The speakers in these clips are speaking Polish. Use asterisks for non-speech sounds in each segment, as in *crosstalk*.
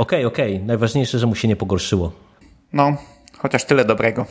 Okej, okay, okej. Okay. Najważniejsze, że mu się nie pogorszyło. No, chociaż tyle dobrego.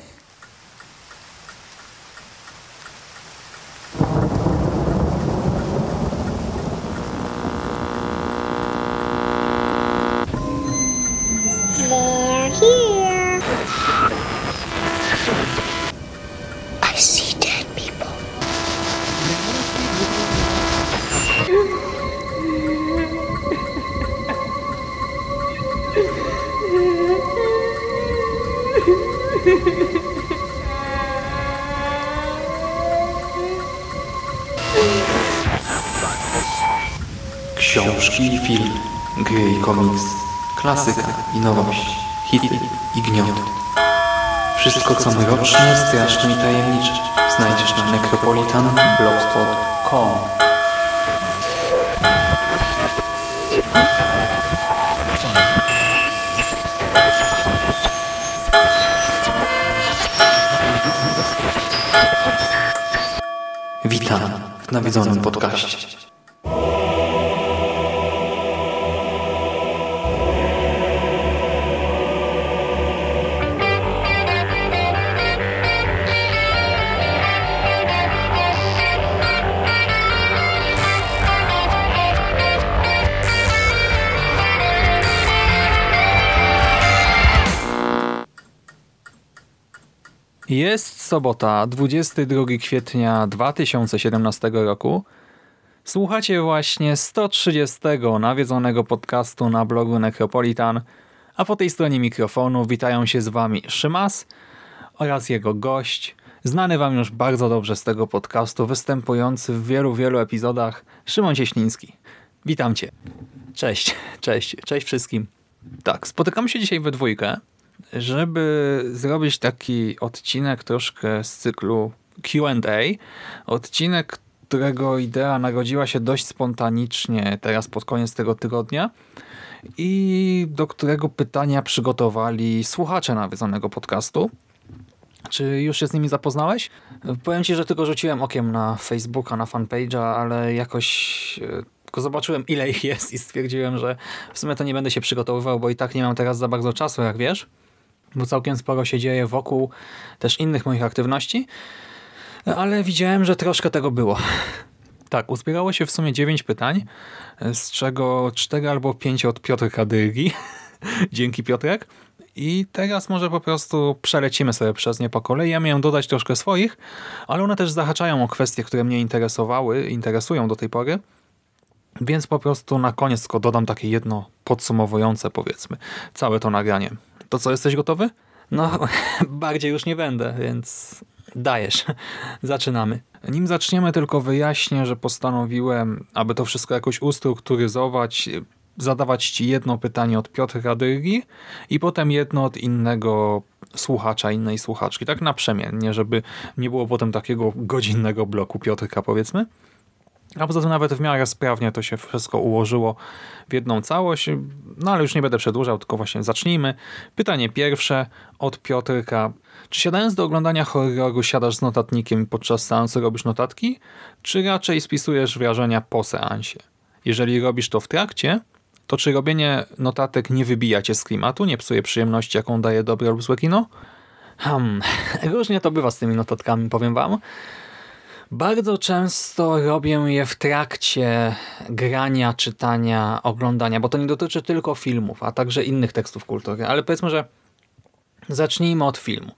Sobota, 22 kwietnia 2017 roku. Słuchacie właśnie 130 nawiedzonego podcastu na blogu Necropolitan, a po tej stronie mikrofonu witają się z wami Szymas oraz jego gość, znany wam już bardzo dobrze z tego podcastu, występujący w wielu, wielu epizodach, Szymon Cieśliński. Witam cię. Cześć, cześć, cześć wszystkim. Tak, spotykamy się dzisiaj we dwójkę, żeby zrobić taki odcinek troszkę z cyklu Q&A, odcinek, którego idea narodziła się dość spontanicznie teraz pod koniec tego tygodnia i do którego pytania przygotowali słuchacze nawiedzonego podcastu. Czy już się z nimi zapoznałeś? Powiem Ci, że tylko rzuciłem okiem na Facebooka, na fanpage'a, ale jakoś e, tylko zobaczyłem ile ich jest i stwierdziłem, że w sumie to nie będę się przygotowywał, bo i tak nie mam teraz za bardzo czasu, jak wiesz bo całkiem sporo się dzieje wokół też innych moich aktywności, ale widziałem, że troszkę tego było. *laughs* Tak, uzbierało się w sumie 9 pytań, z czego 4 albo 5 od Piotrka Dygi. *laughs* Dzięki Piotrek. I teraz może po prostu przelecimy sobie przez nie po kolei. Ja miałem dodać troszkę swoich, ale one też zahaczają o kwestie, które mnie interesowały, interesują do tej pory. Więc po prostu na koniec tylko dodam takie jedno podsumowujące, powiedzmy, całe to nagranie. To co, jesteś gotowy? No, *laughs* bardziej już nie będę, więc dajesz. *laughs* Zaczynamy. Nim zaczniemy, tylko wyjaśnię, że postanowiłem, aby to wszystko jakoś ustrukturyzować, zadawać Ci jedno pytanie od Piotra Dyrgi i potem jedno od innego słuchacza, innej słuchaczki. Tak naprzemiennie, żeby nie było potem takiego godzinnego bloku Piotrka, powiedzmy. A poza tym nawet w miarę sprawnie to się wszystko ułożyło w jedną całość. No ale już nie będę przedłużał, tylko właśnie zacznijmy. Pytanie pierwsze od Piotrka. Czy siadając do oglądania horroru siadasz z notatnikiem podczas seansu robisz notatki? Czy raczej spisujesz wrażenia po seansie? Jeżeli robisz to w trakcie, to czy robienie notatek nie wybija cię z klimatu, nie psuje przyjemności, jaką daje dobre lub złe kino? Hmm, *laughs* różnie to bywa z tymi notatkami, powiem wam. Bardzo często robię je w trakcie grania, czytania, oglądania, bo to nie dotyczy tylko filmów, a także innych tekstów kultury. Ale powiedzmy, że zacznijmy od filmu.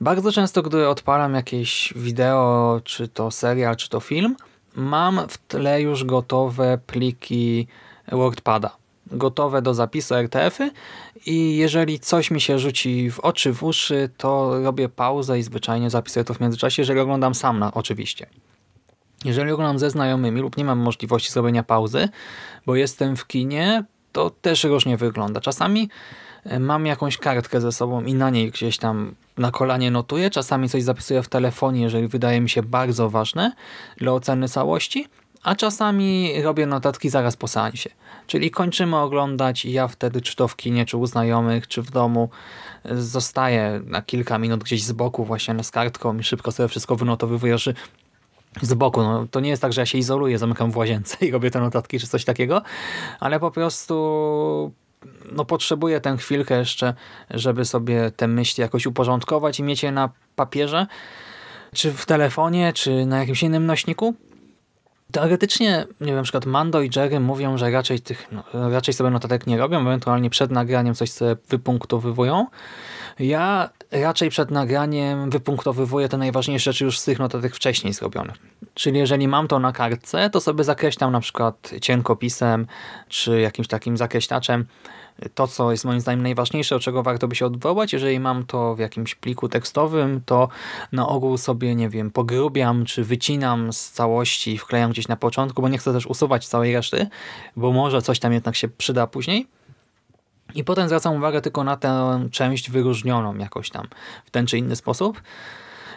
Bardzo często, gdy odpalam jakieś wideo, czy to serial, czy to film, mam w tle już gotowe pliki WordPada gotowe do zapisu RTF-y i jeżeli coś mi się rzuci w oczy, w uszy, to robię pauzę i zwyczajnie zapisuję to w międzyczasie, jeżeli oglądam sam na, oczywiście. Jeżeli oglądam ze znajomymi lub nie mam możliwości zrobienia pauzy, bo jestem w kinie, to też różnie wygląda. Czasami e, mam jakąś kartkę ze sobą i na niej gdzieś tam na kolanie notuję, czasami coś zapisuję w telefonie, jeżeli wydaje mi się bardzo ważne dla oceny całości, a czasami robię notatki zaraz po seansie. Czyli kończymy oglądać i ja wtedy, czy to w kinie, czy u znajomych, czy w domu, zostaję na kilka minut gdzieś z boku właśnie z kartką i szybko sobie wszystko wynotowywuję, że z boku. No, to nie jest tak, że ja się izoluję, zamykam w łazience *laughs* i robię te notatki, czy coś takiego, ale po prostu no potrzebuję tę chwilkę jeszcze, żeby sobie te myśli jakoś uporządkować i mieć je na papierze, czy w telefonie, czy na jakimś innym nośniku. Teoretycznie, nie wiem, na przykład Mando i Jerry mówią, że raczej tych, no, raczej sobie notatek nie robią, ewentualnie przed nagraniem coś sobie wypunktowywują. Ja raczej przed nagraniem wypunktowywuję te najważniejsze rzeczy już z tych notatek wcześniej zrobionych. Czyli jeżeli mam to na kartce, to sobie zakreślam na przykład cienkopisem, czy jakimś takim zakreślaczem to, co jest moim zdaniem najważniejsze, od czego warto by się odwołać. Jeżeli mam to w jakimś pliku tekstowym, to na ogół sobie, nie wiem, pogrubiam, czy wycinam z całości i wklejam gdzieś na początku, bo nie chcę też usuwać całej reszty, bo może coś tam jednak się przyda później. I potem zwracam uwagę tylko na tę część wyróżnioną jakoś tam w ten czy inny sposób.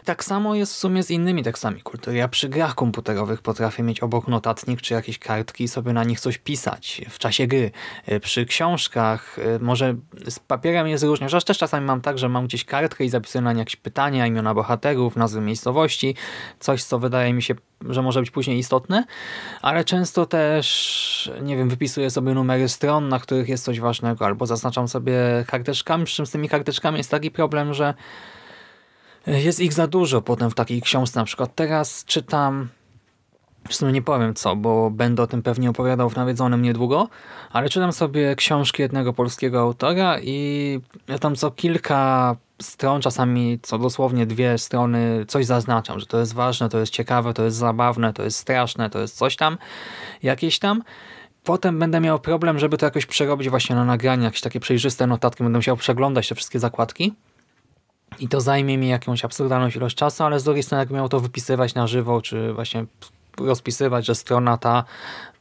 Tak samo jest w sumie z innymi tekstami kultury. Ja przy grach komputerowych potrafię mieć obok notatnik czy jakieś kartki i sobie na nich coś pisać w czasie gry. E, przy książkach e, może z papierem jest różnie. Chociaż też czasami mam tak, że mam gdzieś kartkę i zapisuję na nie jakieś pytania, imiona bohaterów, nazwy miejscowości, coś co wydaje mi się, że może być później istotne, ale często też, nie wiem, wypisuję sobie numery stron, na których jest coś ważnego, albo zaznaczam sobie karteczkami, przy czym z tymi karteczkami jest taki problem, że jest ich za dużo potem w takiej książce. Na przykład teraz czytam, w sumie nie powiem co, bo będę o tym pewnie opowiadał w Nawiedzonym niedługo, ale czytam sobie książki jednego polskiego autora i tam co kilka stron, czasami co dosłownie dwie strony coś zaznaczam, że to jest ważne, to jest ciekawe, to jest zabawne, to jest straszne, to jest coś tam, jakieś tam. Potem będę miał problem, żeby to jakoś przerobić właśnie na nagranie, jakieś takie przejrzyste notatki, będę musiał przeglądać te wszystkie zakładki. I to zajmie mi jakąś absurdalną ilość czasu, ale z drugiej strony jak miał to wypisywać na żywo, czy właśnie rozpisywać, że strona ta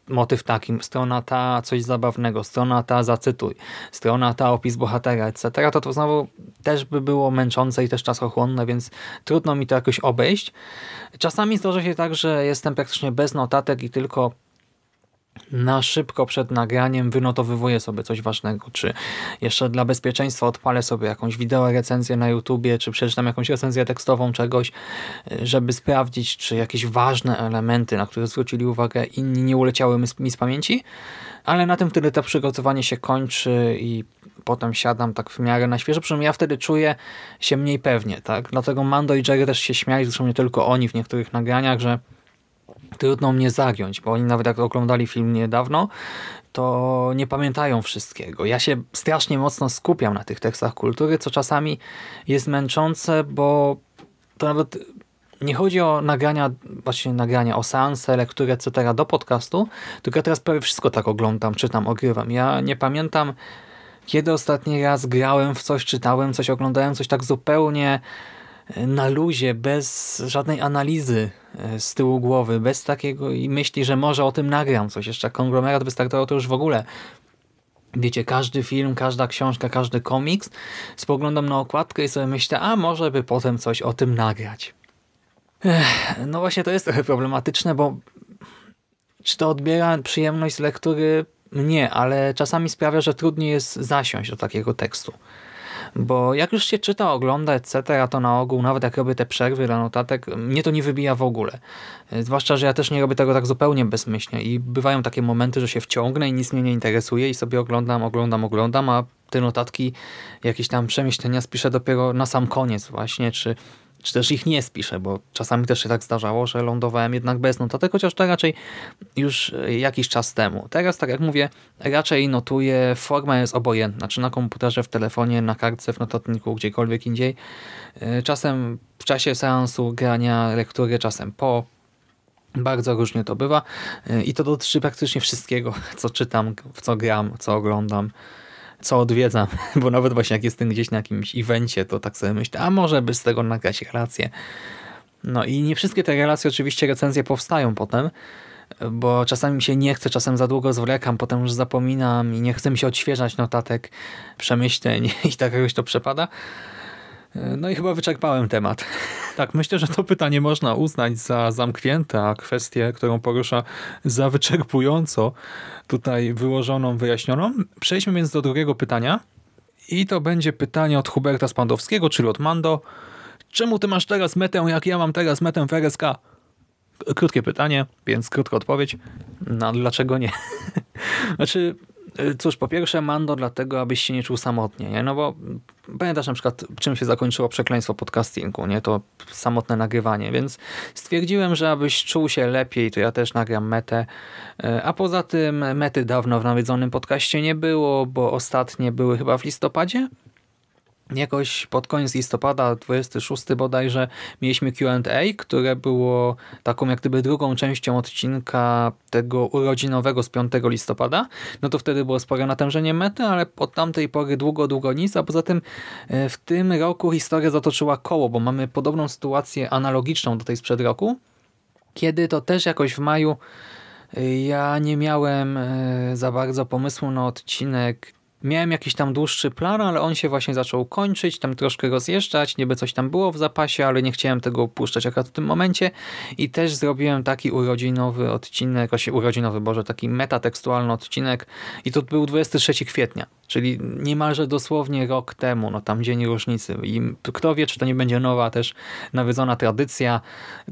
motyw taki, strona ta coś zabawnego, strona ta zacytuj, strona ta opis bohatera, etc., to to znowu też by było męczące i też czasochłonne, więc trudno mi to jakoś obejść. Czasami zdarza się tak, że jestem praktycznie bez notatek i tylko na szybko przed nagraniem wynotowywuję sobie coś ważnego, czy jeszcze dla bezpieczeństwa odpalę sobie jakąś wideo recenzję na YouTubie, czy przeczytam jakąś recenzję tekstową czegoś, żeby sprawdzić, czy jakieś ważne elementy, na które zwrócili uwagę inni nie uleciały mi z pamięci, ale na tym wtedy to przygotowanie się kończy i potem siadam tak w miarę na świeżo, przynajmniej ja wtedy czuję się mniej pewnie, tak? Dlatego Mando i Jerry też się śmiali, zresztą nie tylko oni w niektórych nagraniach, że trudno mnie zagiąć, bo oni nawet jak oglądali film niedawno, to nie pamiętają wszystkiego. Ja się strasznie mocno skupiam na tych tekstach kultury, co czasami jest męczące, bo to nawet nie chodzi o nagrania, właśnie nagrania, o seanse, lektury, etc. do podcastu, tylko ja teraz prawie wszystko tak oglądam, czytam, ogrywam. Ja nie pamiętam, kiedy ostatni raz grałem w coś, czytałem coś, oglądałem coś tak zupełnie na luzie, bez żadnej analizy e, z tyłu głowy, bez takiego i myśli, że może o tym nagram coś. Jeszcze konglomerat wystartował to już w ogóle wiecie, każdy film, każda książka, każdy komiks, spoglądam na okładkę i sobie myślę, a może by potem coś o tym nagrać. Ech, no właśnie to jest trochę problematyczne, bo czy to odbiera przyjemność z lektury? Nie, ale czasami sprawia, że trudniej jest zasiąść do takiego tekstu. Bo jak już się czyta, ogląda, etc., to na ogół, nawet jak robię te przerwy dla notatek, mnie to nie wybija w ogóle. Zwłaszcza, że ja też nie robię tego tak zupełnie bezmyślnie i bywają takie momenty, że się wciągnę i nic mnie nie interesuje i sobie oglądam, oglądam, oglądam, a te notatki, jakieś tam przemyślenia spiszę dopiero na sam koniec właśnie, czy czy też ich nie spiszę, bo czasami też się tak zdarzało, że lądowałem jednak bez notatek, chociaż to raczej już jakiś czas temu. Teraz, tak jak mówię, raczej notuję, forma jest obojętna, czy na komputerze, w telefonie, na kartce, w notatniku, gdziekolwiek indziej. Czasem w czasie seansu grania, lektury, czasem po. Bardzo różnie to bywa i to dotyczy praktycznie wszystkiego, co czytam, w co gram, co oglądam co odwiedzam, *laughs* bo nawet właśnie jak jestem gdzieś na jakimś evencie, to tak sobie myślę, a może by z tego nagrać relacje. No i nie wszystkie te relacje, oczywiście recenzje powstają potem, bo czasami mi się nie chce, czasem za długo zwlekam, potem już zapominam i nie chcę mi się odświeżać notatek, przemyśleń *laughs* i tak jakoś to przepada. No i chyba wyczerpałem temat. Tak, myślę, że to pytanie można uznać za zamknięte, a kwestię, którą porusza za wyczerpująco tutaj wyłożoną, wyjaśnioną. Przejdźmy więc do drugiego pytania. I to będzie pytanie od Huberta Spandowskiego, czyli od Mando. Czemu ty masz teraz metę, jak ja mam teraz metę w RSK? Krótkie pytanie, więc krótka odpowiedź. No, dlaczego nie? *laughs* znaczy, cóż, po pierwsze Mando dlatego, abyś się nie czuł samotnie, nie? No bo pamiętasz na przykład, czym się zakończyło przekleństwo podcastingu, nie? To samotne nagrywanie, więc stwierdziłem, że abyś czuł się lepiej, to ja też nagram metę, y, a poza tym mety dawno w nawiedzonym podcaście nie było, bo ostatnie były chyba w listopadzie, Jakoś pod koniec listopada, 26 bodajże, mieliśmy Q&A, które było taką jak gdyby drugą częścią odcinka tego urodzinowego z 5 listopada. No to wtedy było spore natężenie mety, ale od tamtej pory długo, długo nic, a poza tym e, w tym roku historia zatoczyła koło, bo mamy podobną sytuację analogiczną do tej sprzed roku, kiedy to też jakoś w maju e, ja nie miałem e, za bardzo pomysłu na odcinek Miałem jakiś tam dłuższy plan, ale on się właśnie zaczął kończyć, tam troszkę rozjeżdżać, niby coś tam było w zapasie, ale nie chciałem tego opuszczać akurat w tym momencie. I też zrobiłem taki urodzinowy odcinek, właśnie urodzinowy, Boże, taki metatekstualny odcinek. I to był 23 kwietnia, czyli niemalże dosłownie rok temu, no tam dzień różnicy. I kto wie, czy to nie będzie nowa też nawiedzona tradycja,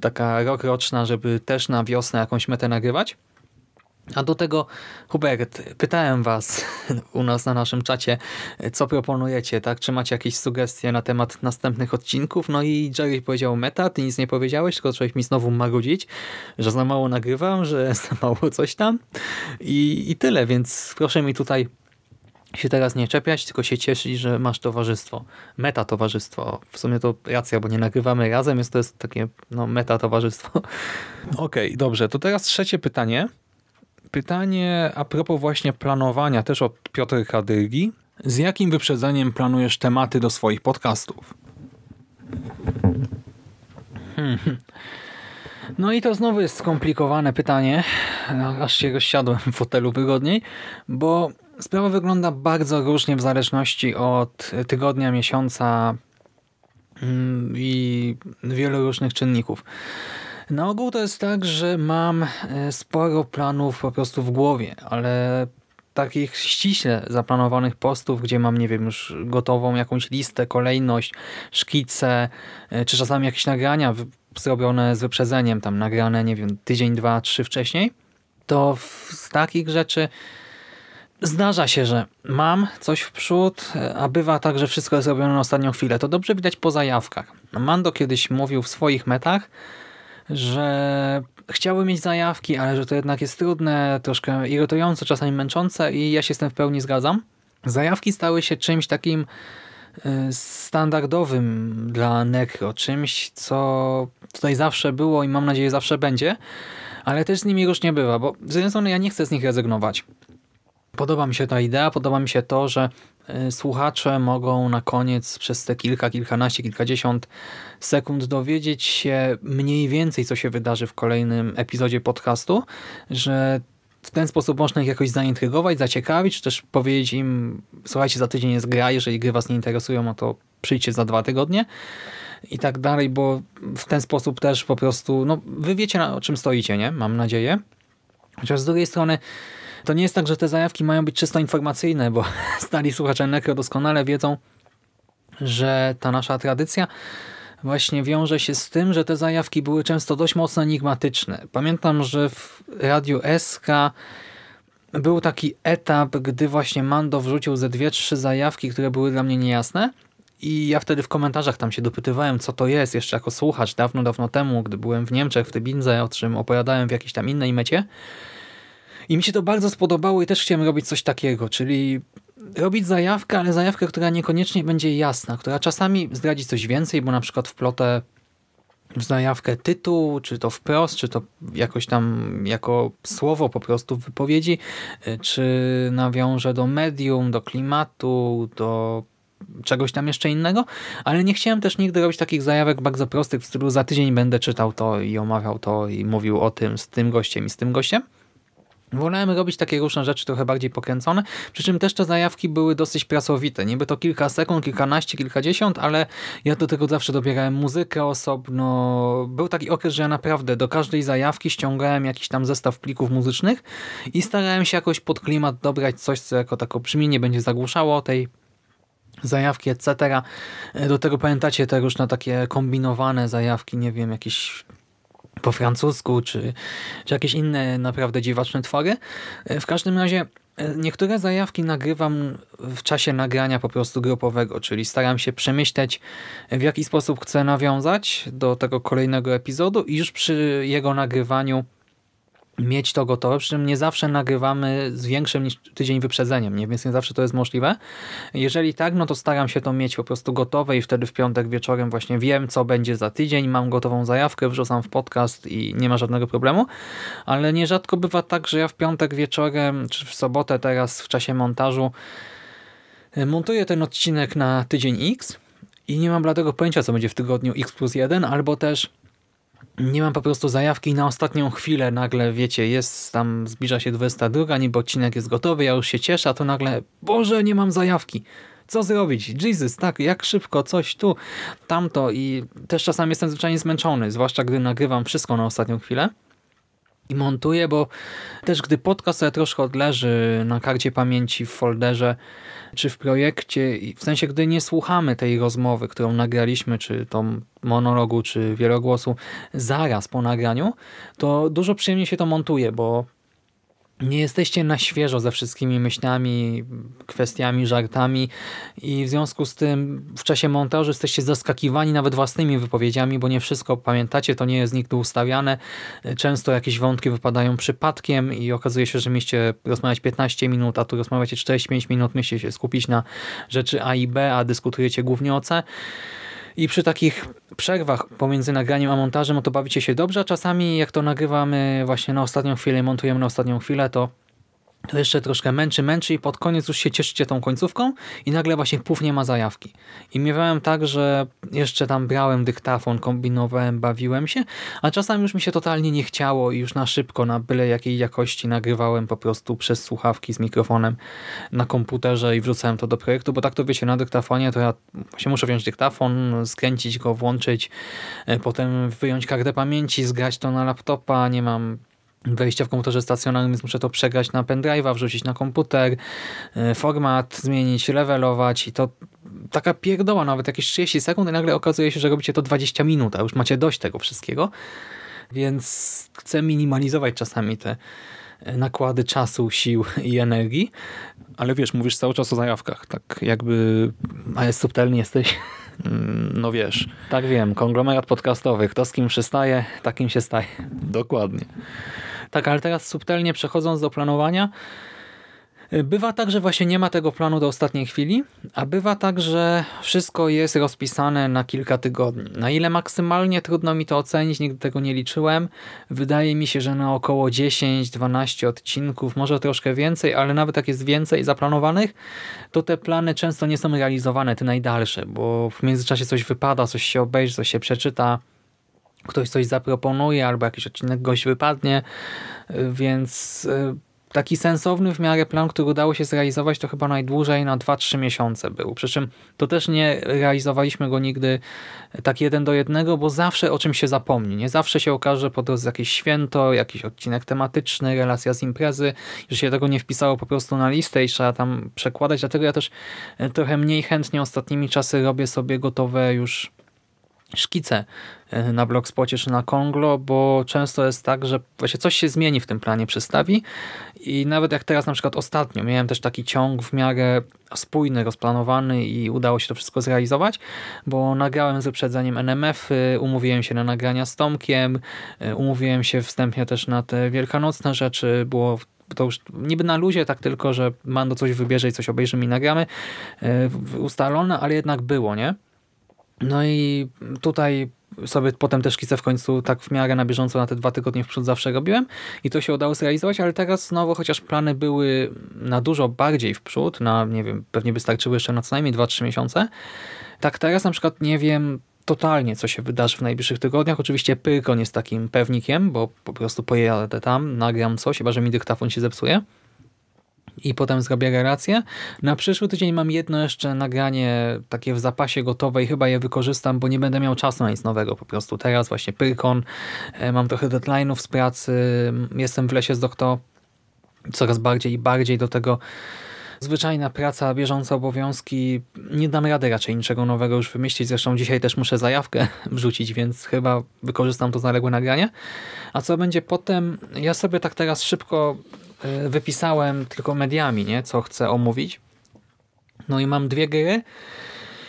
taka rok roczna, żeby też na wiosnę jakąś metę nagrywać. A do tego, Hubert, pytałem was *laughs* u nas na naszym czacie, co proponujecie, tak? Czy macie jakieś sugestie na temat następnych odcinków? No i Jerry powiedział meta, ty nic nie powiedziałeś, tylko zacząłeś mi znowu marudzić, że za mało nagrywam, że *laughs* za mało coś tam i, i tyle, więc proszę mi tutaj się teraz nie czepiać, tylko się cieszyć, że masz towarzystwo. Meta towarzystwo. W sumie to racja, bo nie nagrywamy razem, jest to jest takie no, meta towarzystwo. Okej, okay, dobrze. To teraz trzecie pytanie pytanie a propos właśnie planowania, też od Piotrka Dyrgi. Z jakim wyprzedzeniem planujesz tematy do swoich podcastów? Hmm. No i to znowu jest skomplikowane pytanie, aż się rozsiadłem w fotelu wygodniej, bo sprawa wygląda bardzo różnie w zależności od tygodnia, miesiąca mm, i wielu różnych czynników. Na ogół to jest tak, że mam e, sporo planów po prostu w głowie, ale takich ściśle zaplanowanych postów, gdzie mam, nie wiem, już gotową jakąś listę, kolejność, szkice, e, czy czasami jakieś nagrania zrobione z wyprzedzeniem, tam nagrane, nie wiem, tydzień, dwa, trzy wcześniej, to z takich rzeczy zdarza się, że mam coś w przód, e, a bywa tak, że wszystko jest robione na ostatnią chwilę. To dobrze widać po zajawkach. Mando kiedyś mówił w swoich metach, że chciały mieć zajawki, ale że to jednak jest trudne, troszkę irytujące, czasami męczące i ja się z tym w pełni zgadzam. Zajawki stały się czymś takim y, standardowym dla Necro, czymś, co tutaj zawsze było i mam nadzieję zawsze będzie, ale też z nimi już nie bywa, bo z jednej strony ja nie chcę z nich rezygnować. Podoba mi się ta idea, podoba mi się to, że y, słuchacze mogą na koniec przez te kilka, kilkanaście, kilkadziesiąt sekund dowiedzieć się mniej więcej, co się wydarzy w kolejnym epizodzie podcastu, że w ten sposób można ich jakoś zaintrygować, zaciekawić, czy też powiedzieć im, słuchajcie, za tydzień jest gra, jeżeli gry was nie interesują, no to przyjdźcie za dwa tygodnie i tak dalej, bo w ten sposób też po prostu, no wy wiecie na czym stoicie, nie? Mam nadzieję. Chociaż z drugiej strony to nie jest tak, że te zajawki mają być czysto informacyjne, bo *laughs* stali słuchacze Necro doskonale wiedzą, że ta nasza tradycja właśnie wiąże się z tym, że te zajawki były często dość mocno enigmatyczne. Pamiętam, że w Radiu SK był taki etap, gdy właśnie Mando wrzucił ze dwie, trzy zajawki, które były dla mnie niejasne i ja wtedy w komentarzach tam się dopytywałem, co to jest, jeszcze jako słuchacz, dawno, dawno temu, gdy byłem w Niemczech, w Tybinze, o czym opowiadałem w jakiejś tam innej mecie i mi się to bardzo spodobało i też chciałem robić coś takiego, czyli robić zajawkę, ale zajawkę, która niekoniecznie będzie jasna, która czasami zdradzi coś więcej, bo na przykład wplotę w zajawkę tytuł, czy to wprost, czy to jakoś tam jako słowo po prostu w wypowiedzi, y, czy nawiążę do medium, do klimatu, do czegoś tam jeszcze innego, ale nie chciałem też nigdy robić takich zajawek bardzo prostych w stylu za tydzień będę czytał to i omawiał to i mówił o tym z tym gościem i z tym gościem, Wolałem robić takie różne rzeczy trochę bardziej pokręcone, przy czym też te zajawki były dosyć pracowite. Niby to kilka sekund, kilkanaście, kilkadziesiąt, ale ja do tego zawsze dobierałem muzykę osobno. Był taki okres, że ja naprawdę do każdej zajawki ściągałem jakiś tam zestaw plików muzycznych i starałem się jakoś pod klimat dobrać coś, co jako tako brzmi, nie będzie zagłuszało tej zajawki, etc. Do tego pamiętacie te różne takie kombinowane zajawki, nie wiem, jakieś po francusku, czy, czy jakieś inne naprawdę dziwaczne twory. W każdym razie E, niektóre zajawki nagrywam w czasie nagrania po prostu grupowego, czyli staram się przemyśleć w jaki sposób chcę nawiązać do tego kolejnego epizodu i już przy jego nagrywaniu mieć to gotowe, przy czym nie zawsze nagrywamy z większym niż tydzień wyprzedzeniem, nie? więc nie zawsze to jest możliwe. Jeżeli tak, no to staram się to mieć po prostu gotowe i wtedy w piątek wieczorem właśnie wiem, co będzie za tydzień, mam gotową zajawkę, wrzucam w podcast i nie ma żadnego problemu, ale nierzadko bywa tak, że ja w piątek wieczorem, czy w sobotę teraz w czasie montażu e, montuję ten odcinek na tydzień X i nie mam dlatego pojęcia, co będzie w tygodniu X plus 1, albo też nie mam po prostu zajawki na ostatnią chwilę nagle, wiecie, jest tam, zbliża się 22, niby odcinek jest gotowy, ja już się cieszę, a to nagle, Boże, nie mam zajawki. Co zrobić? Jesus, tak, jak szybko, coś tu, tamto i też czasami jestem zwyczajnie zmęczony, zwłaszcza gdy nagrywam wszystko na ostatnią chwilę i montuję, bo też gdy podcast sobie troszkę odleży na karcie pamięci w folderze czy w projekcie, w sensie gdy nie słuchamy tej rozmowy, którą nagraliśmy, czy tą monologu, czy wielogłosu zaraz po nagraniu, to dużo przyjemniej się to montuje, bo nie jesteście na świeżo ze wszystkimi myślami, kwestiami, żartami i w związku z tym w czasie montażu jesteście zaskakiwani nawet własnymi wypowiedziami, bo nie wszystko pamiętacie, to nie jest nigdy ustawiane. Często jakieś wątki wypadają przypadkiem i okazuje się, że mieliście rozmawiać 15 minut, a tu rozmawiacie 45 minut, myślicie się skupić na rzeczy A i B, a dyskutujecie głównie o C. I przy takich przerwach pomiędzy nagraniem a montażem, to bawicie się dobrze, czasami jak to nagrywamy właśnie na ostatnią chwilę, montujemy na ostatnią chwilę, to to jeszcze troszkę męczy, męczy i pod koniec już się cieszycie tą końcówką i nagle właśnie puf nie ma zajawki. I miewałem tak, że jeszcze tam brałem dyktafon, kombinowałem, bawiłem się, a czasami już mi się totalnie nie chciało i już na szybko, na byle jakiej jakości nagrywałem po prostu przez słuchawki z mikrofonem na komputerze i wrzucałem to do projektu, bo tak to wiecie, na dyktafonie to ja właśnie muszę wziąć dyktafon, skręcić go, włączyć, e, potem wyjąć kartę pamięci, zgrać to na laptopa, nie mam wejścia w komputerze stacjonarnym, więc muszę to przegrać na pendrive'a, wrzucić na komputer, e, format zmienić, levelować i to taka pierdoła, nawet jakieś 30 sekund i nagle okazuje się, że robicie to 20 minut, a już macie dość tego wszystkiego, więc chcę minimalizować czasami te e, nakłady czasu, sił i energii, ale wiesz, mówisz cały czas o zajawkach, tak jakby, a jest subtelny jesteś, mm, no wiesz, tak wiem, konglomerat podcastowy, kto z kim przystaje, takim się staje. Dokładnie. Tak, ale teraz subtelnie przechodząc do planowania, y, Bywa tak, że właśnie nie ma tego planu do ostatniej chwili, a bywa tak, że wszystko jest rozpisane na kilka tygodni. Na ile maksymalnie trudno mi to ocenić, nigdy tego nie liczyłem. Wydaje mi się, że na około 10-12 odcinków, może troszkę więcej, ale nawet jak jest więcej zaplanowanych, to te plany często nie są realizowane, te najdalsze, bo w międzyczasie coś wypada, coś się obejrzy, coś się przeczyta, ktoś coś zaproponuje albo jakiś odcinek gość wypadnie, więc e, taki sensowny w miarę plan, który udało się zrealizować, to chyba najdłużej na 2-3 miesiące był. Przy czym to też nie realizowaliśmy go nigdy tak jeden do jednego, bo zawsze o czymś się zapomni. Nie zawsze się okaże po drodze jakieś święto, jakiś odcinek tematyczny, relacja z imprezy, że się tego nie wpisało po prostu na listę i trzeba tam przekładać. Dlatego ja też e, trochę mniej chętnie ostatnimi czasy robię sobie gotowe już szkice e, na Blogspocie czy na Konglo, bo często jest tak, że właśnie coś się zmieni w tym planie przestawi i nawet jak teraz na przykład ostatnio miałem też taki ciąg w miarę spójny, rozplanowany i udało się to wszystko zrealizować, bo nagrałem z wyprzedzeniem NMF, -y, umówiłem się na nagrania z Tomkiem, e, umówiłem się wstępnie też na te wielkanocne rzeczy, było to już niby na luzie, tak tylko, że Mando coś wybierze i coś obejrzymy i nagramy, e, ustalone, ale jednak było, nie? No i tutaj sobie potem też szkice w końcu tak w miarę na bieżąco na te dwa tygodnie w przód zawsze robiłem i to się udało zrealizować, ale teraz znowu, chociaż plany były na dużo bardziej w przód, na nie wiem, pewnie wystarczyły jeszcze na co najmniej 2-3 miesiące, tak teraz na przykład nie wiem totalnie, co się wydarzy w najbliższych tygodniach. Oczywiście Pyrkon jest takim pewnikiem, bo po prostu pojadę tam, nagram coś, chyba że mi dyktafon się zepsuje i potem zrobię relację. Na przyszły tydzień mam jedno jeszcze nagranie takie w zapasie gotowe i chyba je wykorzystam, bo nie będę miał czasu na nic nowego po prostu. Teraz właśnie Pyrkon, e, mam trochę deadline'ów z pracy, jestem w lesie z doktor coraz bardziej i bardziej do tego zwyczajna praca, bieżące obowiązki. Nie dam rady raczej niczego nowego już wymyślić. Zresztą dzisiaj też muszę zajawkę *laughs* wrzucić, więc chyba wykorzystam to zaległe nagranie. A co będzie potem? Ja sobie tak teraz szybko wypisałem tylko mediami, nie, co chcę omówić. No i mam dwie gry,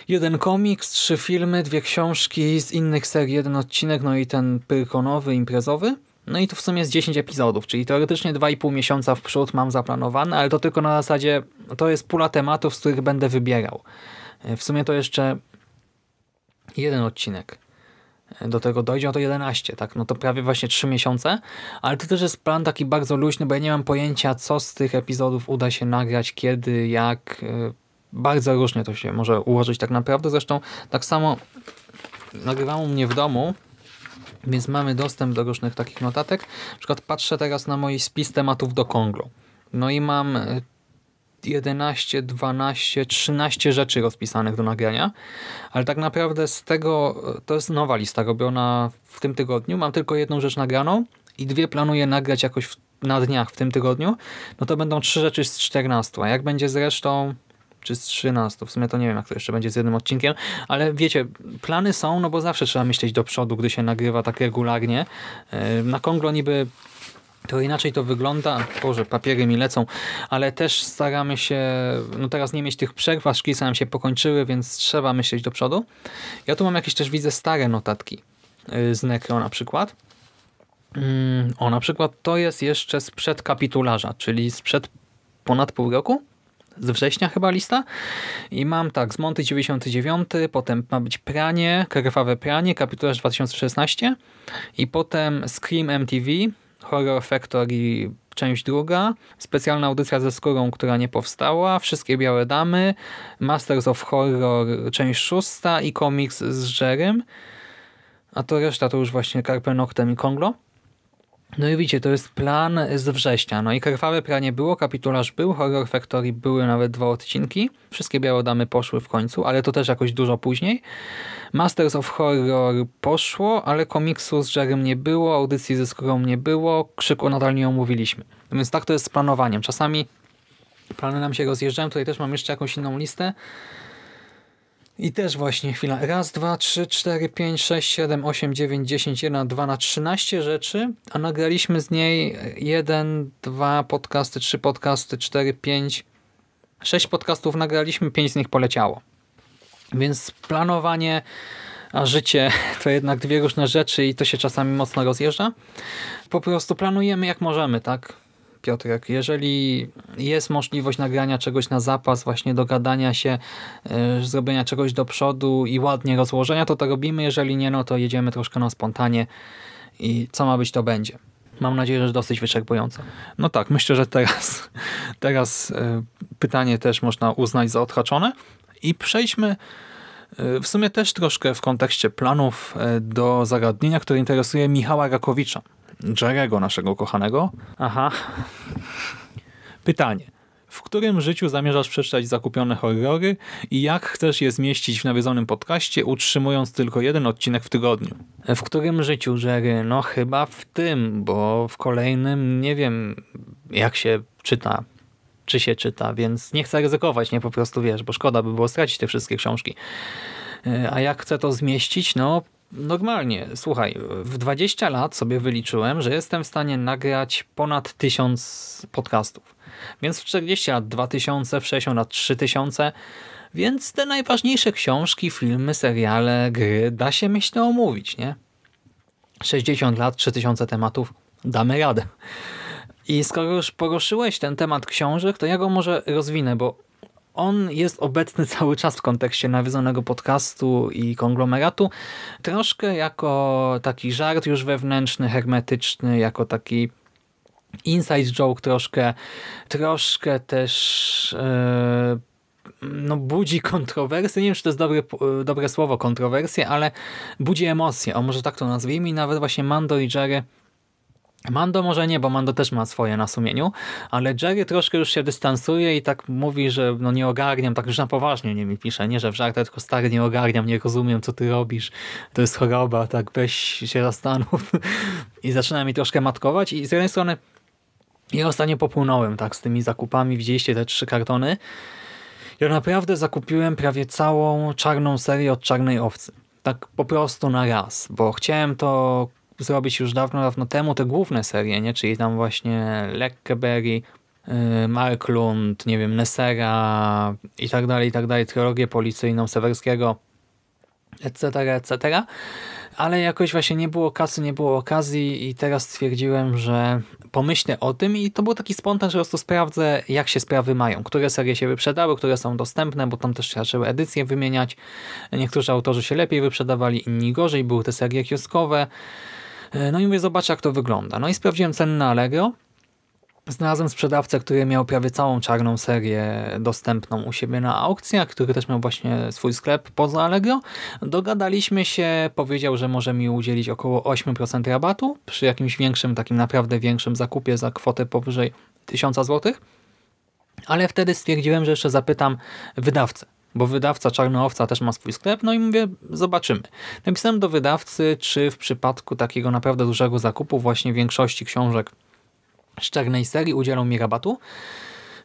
jeden komiks, trzy filmy, dwie książki z innych serii, jeden odcinek, no i ten pyrkonowy, imprezowy. No i to w sumie jest 10 epizodów, czyli teoretycznie 2,5 miesiąca w przód mam zaplanowane, ale to tylko na zasadzie, to jest pula tematów, z których będę wybierał. E, w sumie to jeszcze jeden odcinek do tego dojdzie, no to 11, tak? No to prawie właśnie 3 miesiące, ale to też jest plan taki bardzo luźny, bo ja nie mam pojęcia, co z tych epizodów uda się nagrać, kiedy, jak. E, bardzo różnie to się może ułożyć tak naprawdę. Zresztą tak samo nagrywam u mnie w domu, więc mamy dostęp do różnych takich notatek. Na przykład patrzę teraz na mój spis tematów do Konglo. No i mam 11, 12, 13 rzeczy rozpisanych do nagrania, ale tak naprawdę z tego, to jest nowa lista robiona w tym tygodniu, mam tylko jedną rzecz nagraną i dwie planuję nagrać jakoś w, na dniach w tym tygodniu, no to będą trzy rzeczy z 14, a jak będzie z resztą, czy z 13, w sumie to nie wiem jak to jeszcze będzie z jednym odcinkiem, ale wiecie, plany są, no bo zawsze trzeba myśleć do przodu, gdy się nagrywa tak regularnie. E, na Konglo niby to inaczej to wygląda. Boże, papiery mi lecą, ale też staramy się, no teraz nie mieć tych przerw, aż szkice nam się pokończyły, więc trzeba myśleć do przodu. Ja tu mam jakieś też, widzę, stare notatki y, z Necro na przykład. Mm, o, na przykład to jest jeszcze sprzed kapitularza, czyli sprzed ponad pół roku, z września chyba lista. I mam tak, z Monty 99, potem ma być Pranie, Krwawe Pranie, kapitularz 2016 i potem Scream MTV, Horror Factory część druga, specjalna audycja ze skórą, która nie powstała, Wszystkie Białe Damy, Masters of Horror część szósta i komiks z Jerem, a to reszta to już właśnie Carpe Noctem i Konglo. No i widzicie, to jest plan z września. No i Krwawe Pranie było, Kapitularz był, Horror Factory były nawet dwa odcinki. Wszystkie Białodamy poszły w końcu, ale to też jakoś dużo później. Masters of Horror poszło, ale komiksu z Jerem nie było, audycji ze skórą nie było, Krzyku nadal nie omówiliśmy. Więc tak to jest z planowaniem. Czasami plany nam się rozjeżdżają. Tutaj też mam jeszcze jakąś inną listę. I też właśnie chwila. Raz, dwa, trzy, cztery, pięć, sześć, siedem, osiem, dziewięć, dziesięć, jeden, dwa na trzynaście rzeczy, a nagraliśmy z niej jeden, dwa podcasty, trzy podcasty, cztery, pięć, sześć podcastów nagraliśmy, pięć z nich poleciało. Więc planowanie, a życie *laughs* to jednak dwie różne rzeczy i to się czasami mocno rozjeżdża. Po prostu planujemy jak możemy, tak? Piotrek, jeżeli jest możliwość nagrania czegoś na zapas, właśnie dogadania się, yy, zrobienia czegoś do przodu i ładnie rozłożenia, to to robimy. Jeżeli nie, no to jedziemy troszkę na spontanie i co ma być, to będzie. Mam nadzieję, że dosyć wyczerpująco. No tak, myślę, że teraz, teraz yy, pytanie też można uznać za odhaczone. I przejdźmy yy, w sumie też troszkę w kontekście planów do zagadnienia, które interesuje Michała Rakowicza. Jerego, naszego kochanego. Aha. Pytanie. W którym życiu zamierzasz przeczytać zakupione horrory i jak chcesz je zmieścić w nawiedzonym podcaście, utrzymując tylko jeden odcinek w tygodniu? W którym życiu, Jerry? No chyba w tym, bo w kolejnym nie wiem jak się czyta, czy się czyta, więc nie chcę ryzykować, nie po prostu wiesz, bo szkoda by było stracić te wszystkie książki. E, a jak chcę to zmieścić? No normalnie, słuchaj, w 20 lat sobie wyliczyłem, że jestem w stanie nagrać ponad 1000 podcastów. Więc w 40 lat 2000, w 60 lat 3000, więc te najważniejsze książki, filmy, seriale, gry da się myślę omówić, nie? 60 lat, 3000 tematów, damy radę. I skoro już poruszyłeś ten temat książek, to ja go może rozwinę, bo on jest obecny *laughs* cały czas w kontekście nawiedzonego podcastu i konglomeratu, troszkę jako taki żart już wewnętrzny, hermetyczny, jako taki inside joke troszkę, troszkę też e, no, budzi kontrowersje. Nie wiem, czy to jest dobre, dobre słowo, kontrowersje, ale budzi emocje. O, może tak to nazwijmy. I nawet właśnie Mando i Jerry Mando może nie, bo Mando też ma swoje na sumieniu, ale Jerry troszkę już się dystansuje i tak mówi, że no nie ogarniam, tak już na poważnie nie mi pisze, nie, że w żartach, tylko stary nie ogarniam, nie rozumiem, co ty robisz, to jest choroba, tak weź się zastanów. *laughs* I zaczyna mi troszkę matkować i z jednej strony ja ostatnio popłynąłem tak z tymi zakupami, widzieliście te trzy kartony. Ja naprawdę zakupiłem prawie całą czarną serię od Czarnej Owcy. Tak po prostu na raz, bo chciałem to zrobić już dawno, dawno temu te główne serie, nie? czyli tam właśnie Leckeberry, y, Mark Lund, nie wiem, Nessera i tak dalej, i tak dalej, trylogię policyjną Sewerskiego, etc., etc., ale jakoś właśnie nie było kasy, nie było okazji i teraz stwierdziłem, że pomyślę o tym i to był taki spontan, że po prostu sprawdzę, jak się sprawy mają, które serie się wyprzedały, które są dostępne, bo tam też zaczęły edycje wymieniać. Niektórzy autorzy się lepiej wyprzedawali, inni gorzej, były te serie kioskowe. No i mówię, zobaczę jak to wygląda. No i sprawdziłem ceny na Allegro Znalazłem sprzedawcę, który miał prawie całą czarną serię dostępną u siebie na aukcjach, który też miał właśnie swój sklep poza Allegro. Dogadaliśmy się, powiedział, że może mi udzielić około 8% rabatu przy jakimś większym, takim naprawdę większym zakupie za kwotę powyżej 1000 zł. Ale wtedy stwierdziłem, że jeszcze zapytam wydawcę, bo wydawca Czarnoowca też ma swój sklep, no i mówię, zobaczymy. Napisałem do wydawcy, czy w przypadku takiego naprawdę dużego zakupu, właśnie większości książek z czarnej serii udzielą mi rabatu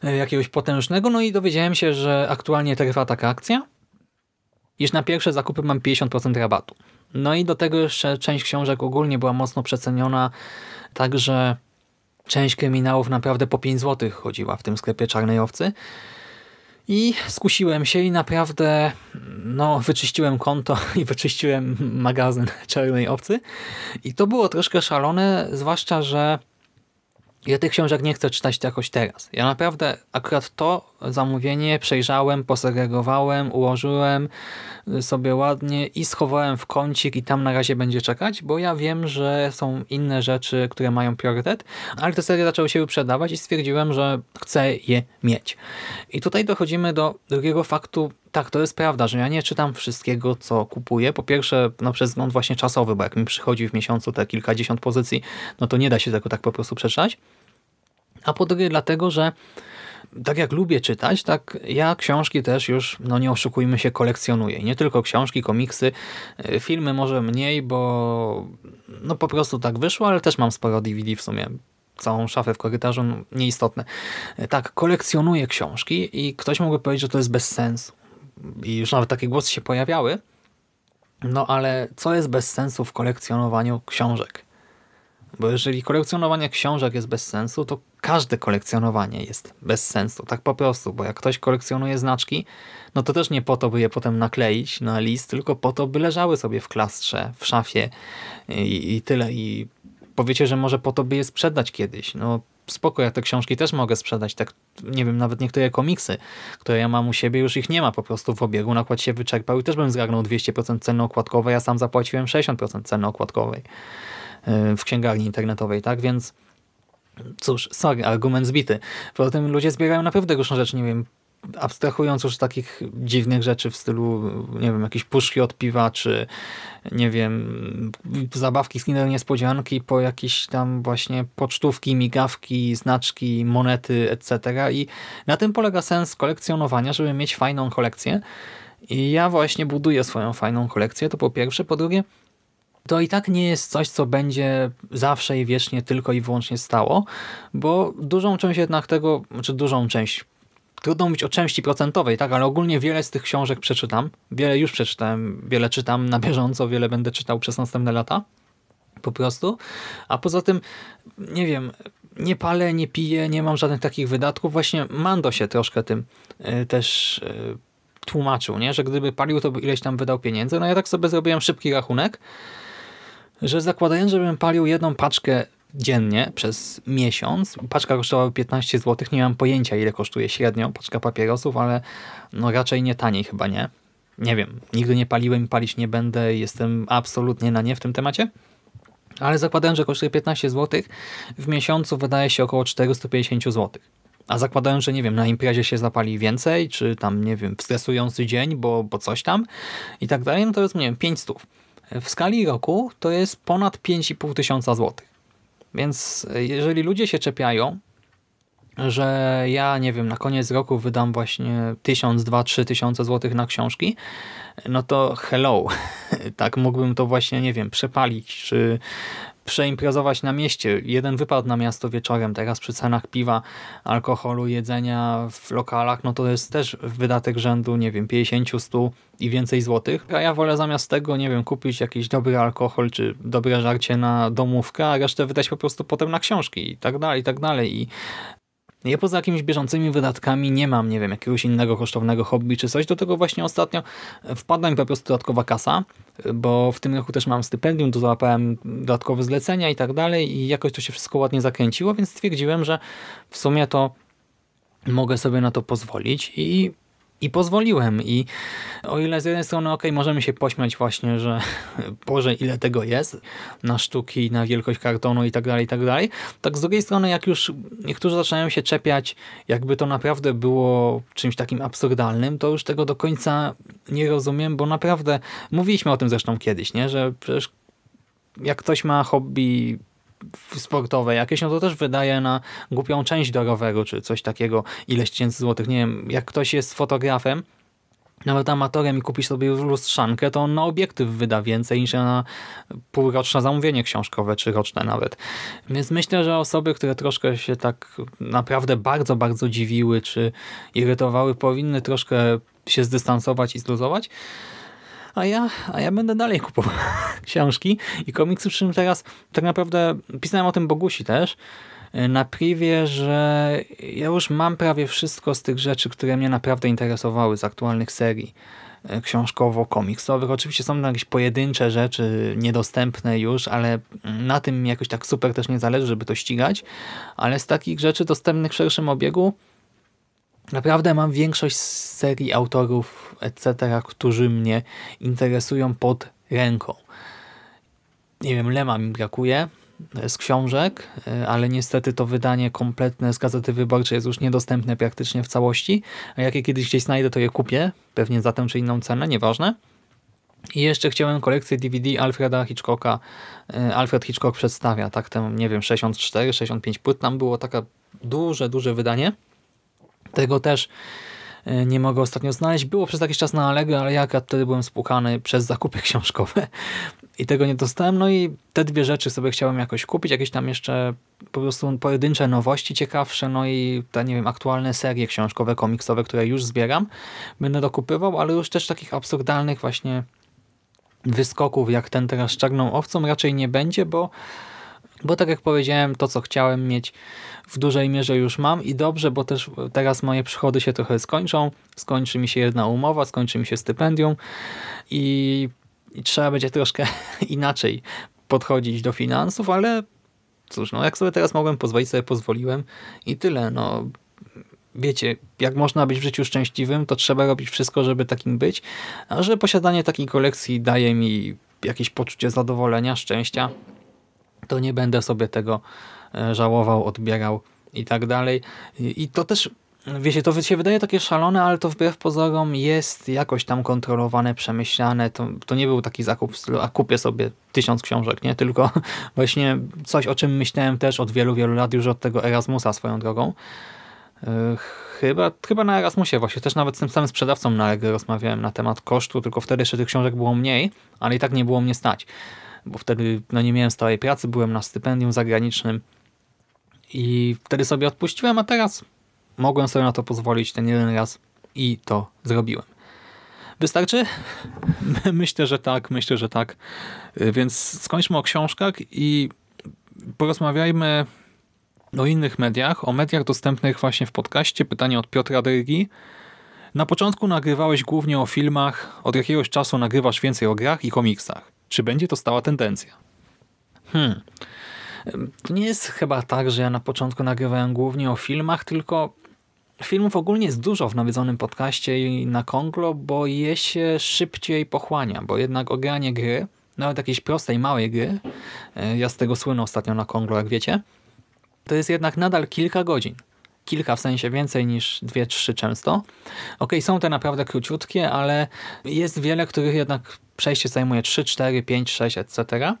e, jakiegoś potężnego, no i dowiedziałem się, że aktualnie trwa taka akcja, iż na pierwsze zakupy mam 50% rabatu. No i do tego jeszcze część książek ogólnie była mocno przeceniona, także część kryminałów naprawdę po 5 zł chodziła w tym sklepie Czarnej Owcy. I skusiłem się i naprawdę no, wyczyściłem konto *laughs* i wyczyściłem magazyn *laughs* Czarnej Owcy. I to było troszkę szalone, zwłaszcza, że ja tych książek nie chcę czytać jakoś teraz. Ja naprawdę akurat to zamówienie przejrzałem, posegregowałem, ułożyłem sobie ładnie i schowałem w kącik i tam na razie będzie czekać, bo ja wiem, że są inne rzeczy, które mają priorytet, ale te serie zaczęły się wyprzedawać i stwierdziłem, że chcę je mieć. I tutaj dochodzimy do drugiego faktu, tak, to jest prawda, że ja nie czytam wszystkiego, co kupuję. Po pierwsze, no przez wzgląd właśnie czasowy, bo jak mi przychodzi w miesiącu te kilkadziesiąt pozycji, no to nie da się tego tak po prostu przeczytać. A po drugie dlatego, że tak jak lubię czytać, tak ja książki też już, no nie oszukujmy się, kolekcjonuję. Nie tylko książki, komiksy, e, filmy może mniej, bo no po prostu tak wyszło, ale też mam sporo DVD w sumie. Całą szafę w korytarzu, nieistotne. Tak, kolekcjonuję książki i ktoś mógłby powiedzieć, że to jest bez sensu. I już nawet takie głosy się pojawiały. No ale co jest bez sensu w kolekcjonowaniu książek? Bo jeżeli kolekcjonowanie książek jest bez sensu, to każde kolekcjonowanie jest bez sensu, tak po prostu, bo jak ktoś kolekcjonuje znaczki, no to też nie po to, by je potem nakleić na list, tylko po to, by leżały sobie w klastrze, w szafie i, i tyle. I powiecie, że może po to, by je sprzedać kiedyś. No spoko, ja te książki też mogę sprzedać, tak nie wiem, nawet niektóre komiksy, które ja mam u siebie, już ich nie ma po prostu w obiegu, nakład się wyczerpał i też bym zgarnął 200% ceny okładkowej, ja sam zapłaciłem 60% ceny okładkowej w księgarni internetowej, tak, więc cóż, sorry, argument zbity. Poza tym ludzie zbierają naprawdę różne rzeczy, nie wiem, abstrahując już takich dziwnych rzeczy w stylu, nie wiem, jakieś puszki od piwa, czy nie wiem, zabawki z Kinder Niespodzianki, po jakieś tam właśnie pocztówki, migawki, znaczki, monety, etc. I na tym polega sens kolekcjonowania, żeby mieć fajną kolekcję. I ja właśnie buduję swoją fajną kolekcję, to po pierwsze. Po drugie, to i tak nie jest coś, co będzie zawsze i wiecznie tylko i wyłącznie stało, bo dużą część jednak tego, czy znaczy dużą część, trudno mówić o części procentowej, tak, ale ogólnie wiele z tych książek przeczytam, wiele już przeczytałem, wiele czytam na bieżąco, wiele będę czytał przez następne lata, po prostu, a poza tym, nie wiem, nie palę, nie piję, nie mam żadnych takich wydatków, właśnie Mando się troszkę tym y, też y, tłumaczył, nie? że gdyby palił, to by ileś tam wydał pieniędzy, no ja tak sobie zrobiłem szybki rachunek, że zakładając, żebym palił jedną paczkę dziennie przez miesiąc, paczka kosztowała 15 zł, nie mam pojęcia ile kosztuje średnio paczka papierosów, ale no raczej nie taniej chyba, nie? Nie wiem, nigdy nie paliłem i palić nie będę, jestem absolutnie na nie w tym temacie. Ale zakładając, że kosztuje 15 zł, w miesiącu wydaje się około 450 zł. A zakładając, że nie wiem, na imprezie się zapali więcej, czy tam, nie wiem, stresujący dzień, bo, bo coś tam i tak dalej, no to jest, nie wiem, 500 w skali roku to jest ponad 5,5 tysiąca złotych. Więc jeżeli ludzie się czepiają, że ja, nie wiem, na koniec roku wydam właśnie tysiąc, dwa, trzy tysiące złotych na książki, no to hello, *laughs* tak mógłbym to właśnie, nie wiem, przepalić, czy przeimprezować na mieście. Jeden wypad na miasto wieczorem, teraz przy cenach piwa, alkoholu, jedzenia w lokalach, no to jest też wydatek rzędu, nie wiem, 50, 100 i więcej złotych. A ja wolę zamiast tego, nie wiem, kupić jakiś dobry alkohol, czy dobre żarcie na domówkę, a resztę wydać po prostu potem na książki i tak dalej, i tak dalej. I ja poza jakimiś bieżącymi wydatkami nie mam, nie wiem, jakiegoś innego kosztownego hobby czy coś. Do tego właśnie ostatnio wpadła mi po prostu dodatkowa kasa, bo w tym roku też mam stypendium, to załapałem dodatkowe zlecenia i tak dalej i jakoś to się wszystko ładnie zakręciło, więc stwierdziłem, że w sumie to mogę sobie na to pozwolić i i pozwoliłem. I o ile z jednej strony, ok, możemy się pośmiać właśnie, że *laughs* Boże, ile tego jest na sztuki, na wielkość kartonu i tak dalej, i tak dalej. Tak z drugiej strony, jak już niektórzy zaczynają się czepiać, jakby to naprawdę było czymś takim absurdalnym, to już tego do końca nie rozumiem, bo naprawdę, mówiliśmy o tym zresztą kiedyś, nie, że przecież jak ktoś ma hobby sportowe jakieś, no to też wydaje na głupią część do roweru, czy coś takiego, ileś tysięcy złotych. Nie wiem, jak ktoś jest fotografem, nawet amatorem i kupi sobie lustrzankę, to on na obiektyw wyda więcej niż na półroczne zamówienie książkowe, czy roczne nawet. Więc myślę, że osoby, które troszkę się tak naprawdę bardzo, bardzo dziwiły, czy irytowały, powinny troszkę się zdystansować i zluzować a ja, a ja będę dalej kupował *laughs* książki i komiksy, przy czym teraz tak naprawdę pisałem o tym Bogusi też, y, na privie, że ja już mam prawie wszystko z tych rzeczy, które mnie naprawdę interesowały z aktualnych serii y, książkowo-komiksowych. Oczywiście są tam jakieś pojedyncze rzeczy niedostępne już, ale na tym jakoś tak super też nie zależy, żeby to ścigać, ale z takich rzeczy dostępnych w szerszym obiegu Naprawdę mam większość serii autorów, etc., którzy mnie interesują pod ręką. Nie wiem, Lema mi brakuje z książek, ale niestety to wydanie kompletne z Gazety Wyborczej jest już niedostępne praktycznie w całości. A jak je kiedyś gdzieś znajdę, to je kupię, pewnie za tę czy inną cenę, nieważne. I jeszcze chciałem kolekcję DVD Alfreda Hitchcocka. Alfred Hitchcock przedstawia, tak, ten, nie wiem, 64, 65 płyt tam było, taka duże, duże wydanie. Tego też e, nie mogę ostatnio znaleźć. Było przez jakiś czas na Allegro, ale ja wtedy byłem spłukany przez zakupy *laughs* książkowe i tego nie dostałem. No i te dwie rzeczy sobie chciałem jakoś kupić, jakieś tam jeszcze po prostu pojedyncze nowości ciekawsze, no i te, nie wiem, aktualne serie książkowe, komiksowe, które już zbieram, będę dokupywał, ale już też takich absurdalnych właśnie wyskoków, jak ten teraz z Czarną Owcą raczej nie będzie, bo bo tak jak powiedziałem, to co chciałem mieć w dużej mierze już mam i dobrze, bo też teraz moje przychody się trochę skończą. Skończy mi się jedna umowa, skończy mi się stypendium i, i trzeba będzie troszkę *laughs* inaczej podchodzić do finansów, ale cóż, no jak sobie teraz mogłem pozwolić, sobie pozwoliłem i tyle. No, wiecie, jak można być w życiu szczęśliwym, to trzeba robić wszystko, żeby takim być, a że posiadanie takiej kolekcji daje mi jakieś poczucie zadowolenia, szczęścia, to nie będę sobie tego e, żałował, odbierał i tak dalej. I to też, wiecie, to się wydaje takie szalone, ale to wbrew pozorom jest jakoś tam kontrolowane, przemyślane. To, to nie był taki zakup w stylu, a kupię sobie tysiąc książek, nie? Tylko *laughs* właśnie coś, o czym myślałem też od wielu, wielu lat, już od tego Erasmusa swoją drogą. E, chyba, chyba na Erasmusie właśnie, też nawet z tym samym sprzedawcą na Allegro rozmawiałem na temat kosztu, tylko wtedy jeszcze tych książek było mniej, ale i tak nie było mnie stać bo wtedy no, nie miałem stałej pracy, byłem na stypendium zagranicznym i wtedy sobie odpuściłem, a teraz mogłem sobie na to pozwolić ten jeden raz i to zrobiłem. Wystarczy? *laughs* Myślę, że tak, myślę, że tak. Więc skończmy o książkach i porozmawiajmy o innych mediach, o mediach dostępnych właśnie w podcaście. Pytanie od Piotra Drygi. Na początku nagrywałeś głównie o filmach, od jakiegoś czasu nagrywasz więcej o grach i komiksach. Czy będzie to stała tendencja? Hmm. To nie jest chyba tak, że ja na początku nagrywałem głównie o filmach, tylko filmów ogólnie jest dużo w nawiedzonym podcaście i na Konglo, bo je się szybciej pochłania, bo jednak ogranie gry, nawet jakiejś prostej, małej gry, e, ja z tego słynę ostatnio na Konglo, jak wiecie, to jest jednak nadal kilka godzin. Kilka w sensie więcej niż dwie, trzy często. Ok, są te naprawdę króciutkie, ale jest wiele, których jednak przejście zajmuje 3, 4, 5, 6, etc.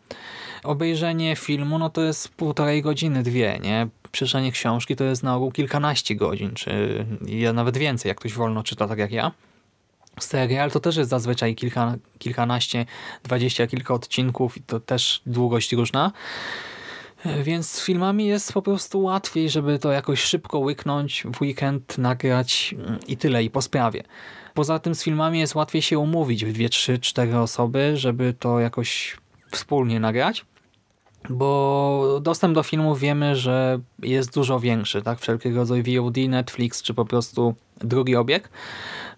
Obejrzenie filmu no to jest półtorej godziny, dwie, nie? przeczytanie książki to jest na ogół kilkanaście godzin, czy nawet więcej, jak ktoś wolno czyta, tak jak ja. Serial to też jest zazwyczaj kilka, kilkanaście, dwadzieścia kilka odcinków i to też długość różna. Więc z filmami jest po prostu łatwiej, żeby to jakoś szybko łyknąć, w weekend nagrać i tyle, i po sprawie. Poza tym z filmami jest łatwiej się umówić w dwie, trzy, cztery osoby, żeby to jakoś wspólnie nagrać bo dostęp do filmów wiemy, że jest dużo większy, tak? Wszelkiego rodzaju VOD, Netflix czy po prostu drugi obieg.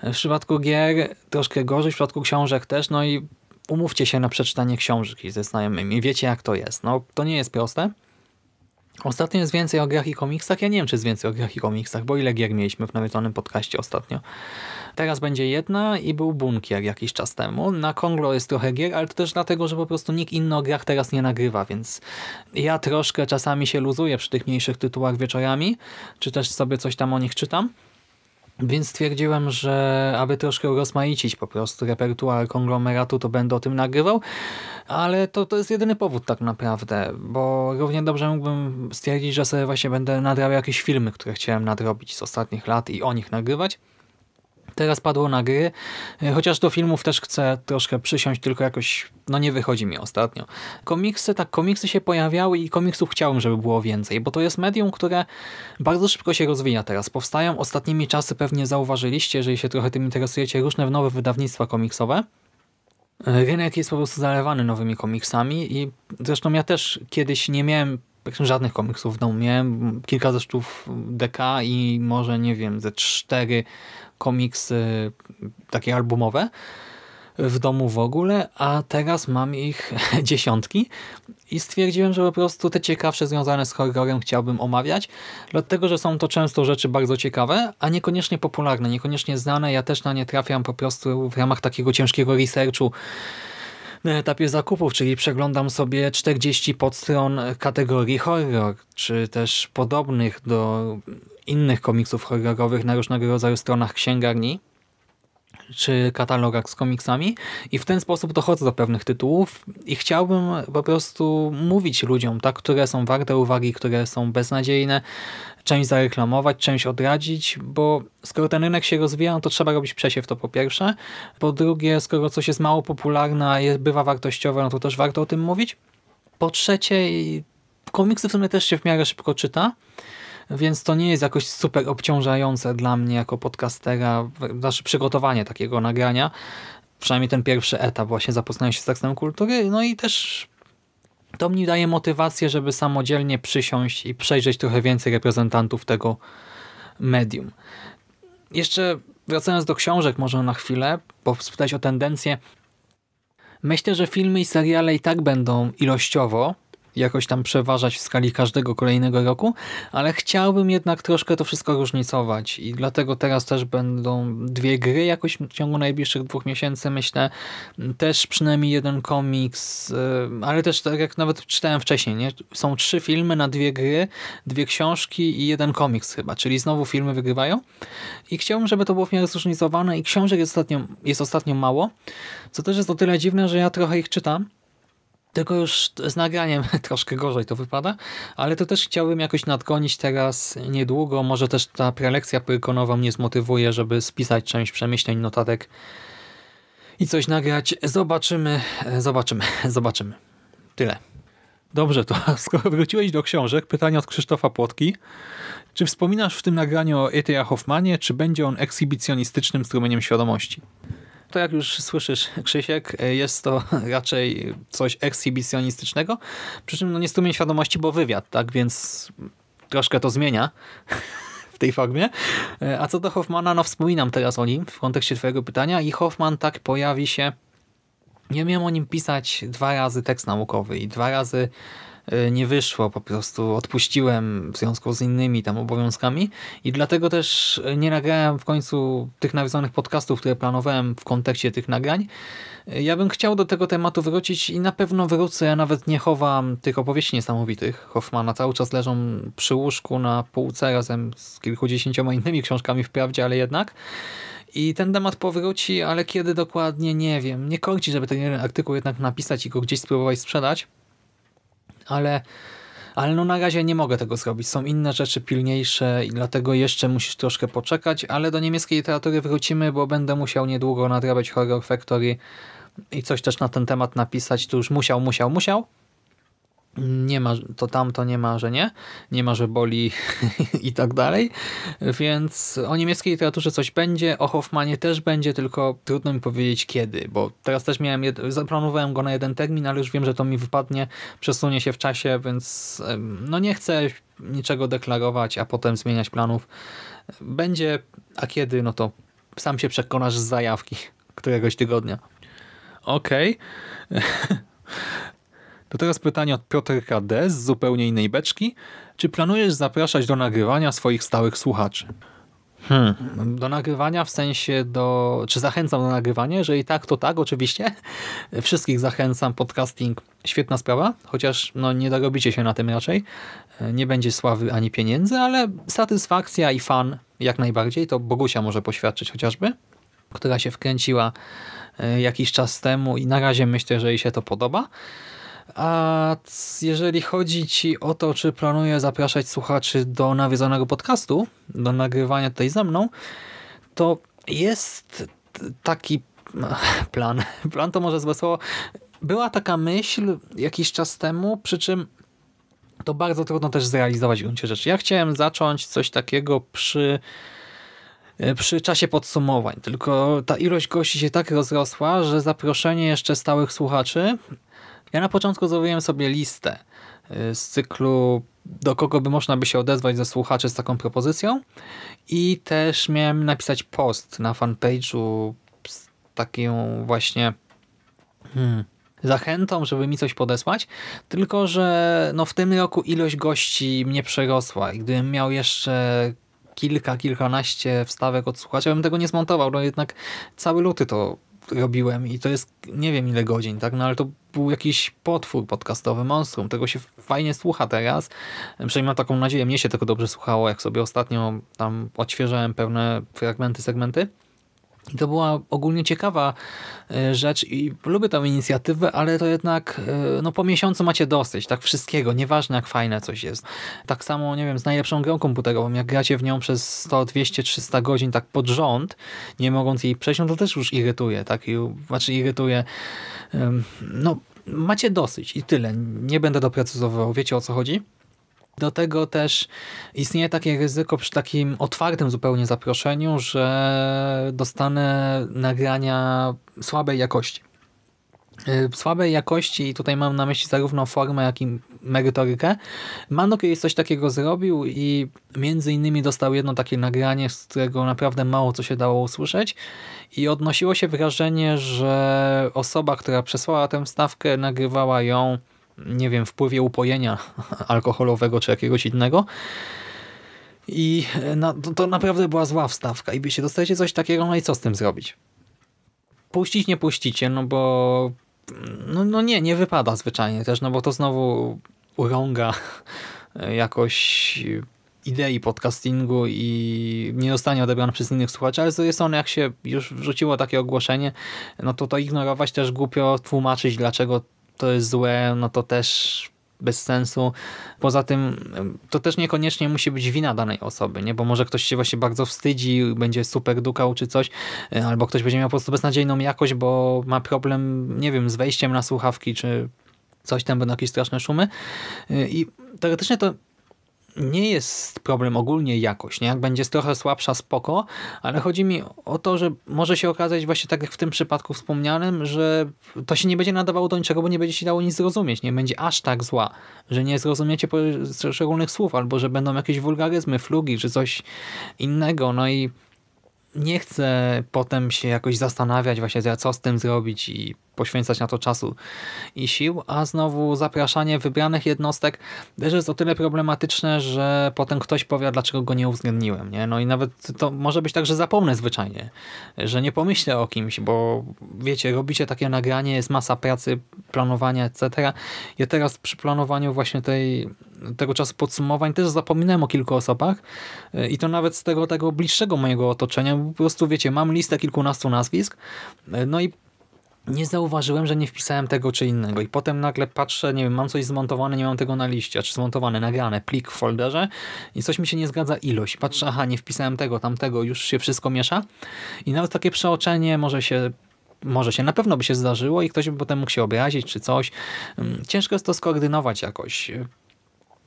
W przypadku gier troszkę gorzej, w przypadku książek też, no i umówcie się na przeczytanie książki ze znajomymi, wiecie jak to jest. No to nie jest proste. Ostatnio jest więcej o grach i komiksach. Ja nie wiem, czy jest więcej o grach i komiksach, bo ile gier mieliśmy w nawiedzonym podcaście ostatnio. Teraz będzie jedna i był bunkier jakiś czas temu. Na Konglo jest trochę gier, ale to też dlatego, że po prostu nikt inny o grach teraz nie nagrywa, więc ja troszkę czasami się luzuję przy tych mniejszych tytułach wieczorami, czy też sobie coś tam o nich czytam. Więc stwierdziłem, że aby troszkę rozmaicić po prostu repertuar konglomeratu, to będę o tym nagrywał, ale to, to jest jedyny powód tak naprawdę, bo równie dobrze mógłbym stwierdzić, że sobie właśnie będę nadrabiał jakieś filmy, które chciałem nadrobić z ostatnich lat i o nich nagrywać. Teraz padło na gry, e, chociaż do filmów też chcę troszkę przysiąść, tylko jakoś no nie wychodzi mi ostatnio. Komiksy, tak, komiksy się pojawiały i komiksów chciałem, żeby było więcej, bo to jest medium, które bardzo szybko się rozwija teraz. Powstają ostatnimi czasy, pewnie zauważyliście, jeżeli się trochę tym interesujecie, różne nowe wydawnictwa komiksowe. E, rynek jest po prostu zalewany nowymi komiksami i zresztą ja też kiedyś nie miałem żadnych komiksów w domu. Miałem kilka zesztów DK i może, nie wiem, ze cztery komiksy takie albumowe w domu w ogóle, a teraz mam ich *laughs* dziesiątki i stwierdziłem, że po prostu te ciekawsze związane z horrorem chciałbym omawiać, dlatego, że są to często rzeczy bardzo ciekawe, a niekoniecznie popularne, niekoniecznie znane. Ja też na nie trafiam po prostu w ramach takiego ciężkiego researchu na etapie zakupów, czyli przeglądam sobie 40 podstron kategorii horror, czy też podobnych do innych komiksów horrorowych na różnego rodzaju stronach księgarni czy katalogach z komiksami i w ten sposób dochodzę do pewnych tytułów i chciałbym po prostu mówić ludziom, tak, które są warte uwagi, które są beznadziejne, część zareklamować, część odradzić, bo skoro ten rynek się rozwija, no to trzeba robić przesiew to po pierwsze. Po drugie, skoro coś jest mało popularne, jest, bywa wartościowe, no to też warto o tym mówić. Po trzecie, komiksy w sumie też się w miarę szybko czyta, więc to nie jest jakoś super obciążające dla mnie jako podcastera, znaczy przygotowanie takiego nagrania, przynajmniej ten pierwszy etap właśnie zapoznania się z tekstem kultury, no i też to mi daje motywację, żeby samodzielnie przysiąść i przejrzeć trochę więcej reprezentantów tego medium. Jeszcze wracając do książek może na chwilę, bo spytać o tendencje. Myślę, że filmy i seriale i tak będą ilościowo jakoś tam przeważać w skali każdego kolejnego roku, ale chciałbym jednak troszkę to wszystko różnicować i dlatego teraz też będą dwie gry jakoś w ciągu najbliższych dwóch miesięcy, myślę. Też przynajmniej jeden komiks, y, ale też tak jak nawet czytałem wcześniej, nie? są trzy filmy na dwie gry, dwie książki i jeden komiks chyba, czyli znowu filmy wygrywają i chciałbym, żeby to było w miarę zróżnicowane i książek jest ostatnio, jest ostatnio mało, co też jest o tyle dziwne, że ja trochę ich czytam, tylko już z nagraniem *laughs* troszkę gorzej to wypada, ale to też chciałbym jakoś nadgonić teraz niedługo. Może też ta prelekcja prykonowa mnie zmotywuje, żeby spisać część przemyśleń, notatek i coś nagrać. Zobaczymy, zobaczymy, *laughs* zobaczymy. Tyle. Dobrze, to *laughs* skoro wróciłeś do książek, pytanie od Krzysztofa Płotki. Czy wspominasz w tym nagraniu o E.T.A. Hoffmanie, czy będzie on ekshibicjonistycznym strumieniem świadomości? To jak już słyszysz, Krzysiek, jest to *laughs* raczej coś ekshibicjonistycznego, przy czym no nie strumień świadomości, bo wywiad, tak, więc troszkę to zmienia *laughs* w tej formie. A co do Hoffmana, no wspominam teraz o nim w kontekście twojego pytania i Hoffman tak pojawi się, nie miałem o nim pisać dwa razy tekst naukowy i dwa razy nie wyszło, po prostu odpuściłem w związku z innymi tam obowiązkami i dlatego też nie nagrałem w końcu tych nawiązanych podcastów, które planowałem w kontekście tych nagrań. Y, ja bym chciał do tego tematu wrócić i na pewno wrócę. Ja nawet nie chowam tych opowieści niesamowitych Hoffmana. Cały czas leżą przy łóżku na półce razem z kilkudziesięcioma innymi książkami wprawdzie, ale jednak. I ten temat powróci, ale kiedy dokładnie nie wiem. Nie korci, żeby ten artykuł jednak napisać i go gdzieś spróbować sprzedać ale Ale no na razie nie mogę tego zrobić. Są inne rzeczy pilniejsze i dlatego jeszcze musisz troszkę poczekać, ale do niemieckiej literatury wrócimy, bo będę musiał niedługo nadrabiać Horror Factory i coś też na ten temat napisać. Tu już musiał, musiał, musiał. Nie ma, to tam to nie ma, że nie. Nie ma, że boli *laughs* i tak dalej. Więc o niemieckiej literaturze coś będzie, o Hoffmanie też będzie, tylko trudno mi powiedzieć kiedy, bo teraz też miałem, zaplanowałem go na jeden termin, ale już wiem, że to mi wypadnie, przesunie się w czasie, więc no nie chcę niczego deklarować, a potem zmieniać planów. Będzie, a kiedy, no to sam się przekonasz z zajawki któregoś tygodnia. Okej. Okay. *laughs* To teraz pytanie od Piotrka D. z zupełnie innej beczki. Czy planujesz zapraszać do nagrywania swoich stałych słuchaczy? Hmm. Do nagrywania w sensie do... Czy zachęcam do nagrywania? Jeżeli tak, to tak, oczywiście. *laughs* Wszystkich zachęcam. Podcasting, świetna sprawa, chociaż no, nie dorobicie się na tym raczej. Nie będzie sławy ani pieniędzy, ale satysfakcja i fan jak najbardziej. To Bogusia może poświadczyć chociażby, która się wkręciła e, jakiś czas temu i na razie myślę, że jej się to podoba. A jeżeli chodzi Ci o to, czy planuję zapraszać słuchaczy do nawiedzonego podcastu, do nagrywania tutaj ze mną, to jest taki *laughs* plan. Plan to może złe słowo. Była taka myśl jakiś czas temu, przy czym to bardzo trudno też zrealizować w gruncie rzeczy. Ja chciałem zacząć coś takiego przy przy czasie podsumowań, tylko ta ilość gości się tak rozrosła, że zaproszenie jeszcze stałych słuchaczy ja na początku zrobiłem sobie listę y, z cyklu, do kogo by można by się odezwać ze słuchaczy z taką propozycją. I też miałem napisać post na fanpage'u z taką właśnie hmm, zachętą, żeby mi coś podesłać, tylko że no w tym roku ilość gości mnie przerosła i gdybym miał jeszcze kilka, kilkanaście wstawek od słuchacza, bym tego nie zmontował, no jednak cały luty to robiłem i to jest nie wiem ile godzin, tak, no ale to był jakiś potwór podcastowy, monstrum, tego się fajnie słucha teraz, przynajmniej mam taką nadzieję, mnie się tego dobrze słuchało, jak sobie ostatnio tam odświeżałem pewne fragmenty, segmenty, i to była ogólnie ciekawa e, rzecz i lubię tę inicjatywę, ale to jednak e, no po miesiącu macie dosyć, tak wszystkiego, nieważne jak fajne coś jest. Tak samo, nie wiem, z najlepszą grą komputerową, jak gracie w nią przez 100, 200, 300 godzin tak pod rząd, nie mogąc jej przejść, no to też już irytuje, tak, I, znaczy irytuje, no macie dosyć i tyle, nie będę doprecyzował, wiecie o co chodzi? Do tego też istnieje takie ryzyko przy takim otwartym zupełnie zaproszeniu, że dostanę nagrania słabej jakości. Y, słabej jakości, i tutaj mam na myśli zarówno formę, jak i merytorykę. Mano kiedyś coś takiego zrobił i między innymi dostał jedno takie nagranie, z którego naprawdę mało co się dało usłyszeć i odnosiło się wrażenie, że osoba, która przesłała tę wstawkę, nagrywała ją nie wiem, wpływie upojenia alkoholowego czy jakiegoś innego. I na, to, to, naprawdę była zła wstawka i byście dostajecie coś takiego, no i co z tym zrobić? Puścić nie puścicie, no bo no, no nie, nie wypada zwyczajnie też, no bo to znowu urąga *laughs* jakoś idei podcastingu i nie zostanie odebrane przez innych słuchaczy, ale z drugiej strony jak się już wrzuciło takie ogłoszenie, no to to ignorować też głupio tłumaczyć, dlaczego to jest złe, no to też bez sensu. Poza tym to też niekoniecznie musi być wina danej osoby, nie? bo może ktoś się właśnie bardzo wstydzi, będzie super dukał czy coś, e, albo ktoś będzie miał po prostu beznadziejną jakość, bo ma problem, nie wiem, z wejściem na słuchawki, czy coś tam, będą jakieś straszne szumy. E, I teoretycznie to nie jest problem ogólnie jakość, nie? Jak będzie trochę słabsza, spoko, ale chodzi mi o to, że może się okazać właśnie tak jak w tym przypadku wspomnianym, że to się nie będzie nadawało do niczego, bo nie będzie się dało nic zrozumieć, nie będzie aż tak zła, że nie zrozumiecie poszczególnych słów, albo że będą jakieś wulgaryzmy, flugi, czy coś innego, no i nie chcę potem się jakoś zastanawiać właśnie, co z tym zrobić i poświęcać na to czasu i sił, a znowu zapraszanie wybranych jednostek też jest o tyle problematyczne, że potem ktoś powie, dlaczego go nie uwzględniłem. Nie? No i nawet to może być tak, że zapomnę zwyczajnie, że nie pomyślę o kimś, bo wiecie, robicie takie nagranie, jest masa pracy, planowania, etc. Ja teraz przy planowaniu właśnie tej, tego czasu podsumowań też zapominałem o kilku osobach i to nawet z tego, tego bliższego mojego otoczenia, po prostu wiecie, mam listę kilkunastu nazwisk, no i nie zauważyłem, że nie wpisałem tego czy innego i potem nagle patrzę, nie wiem, mam coś zmontowane, nie mam tego na liście, czy zmontowane, nagrane, plik w folderze i coś mi się nie zgadza ilość. Patrzę, aha, nie wpisałem tego, tamtego, już się wszystko miesza i nawet takie przeoczenie może się może się, na pewno by się zdarzyło i ktoś by potem mógł się obrazić czy coś. Mm, ciężko jest to skoordynować jakoś.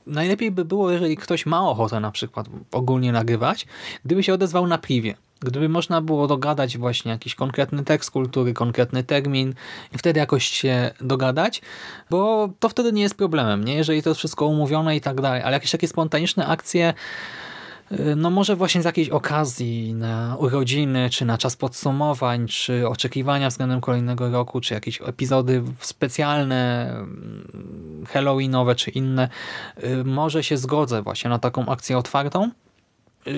Najlepiej by było, jeżeli ktoś ma ochotę na przykład ogólnie nagrywać, gdyby się odezwał na privie. Gdyby można było dogadać właśnie jakiś konkretny tekst kultury, konkretny termin i wtedy jakoś się dogadać, bo to wtedy nie jest problemem, nie? Jeżeli to jest wszystko umówione i tak dalej, ale jakieś takie spontaniczne akcje y, no może właśnie z jakiejś okazji na urodziny, czy na czas podsumowań, czy oczekiwania względem kolejnego roku, czy jakieś epizody specjalne, mm, halloweenowe, czy inne, y, może się zgodzę właśnie na taką akcję otwartą,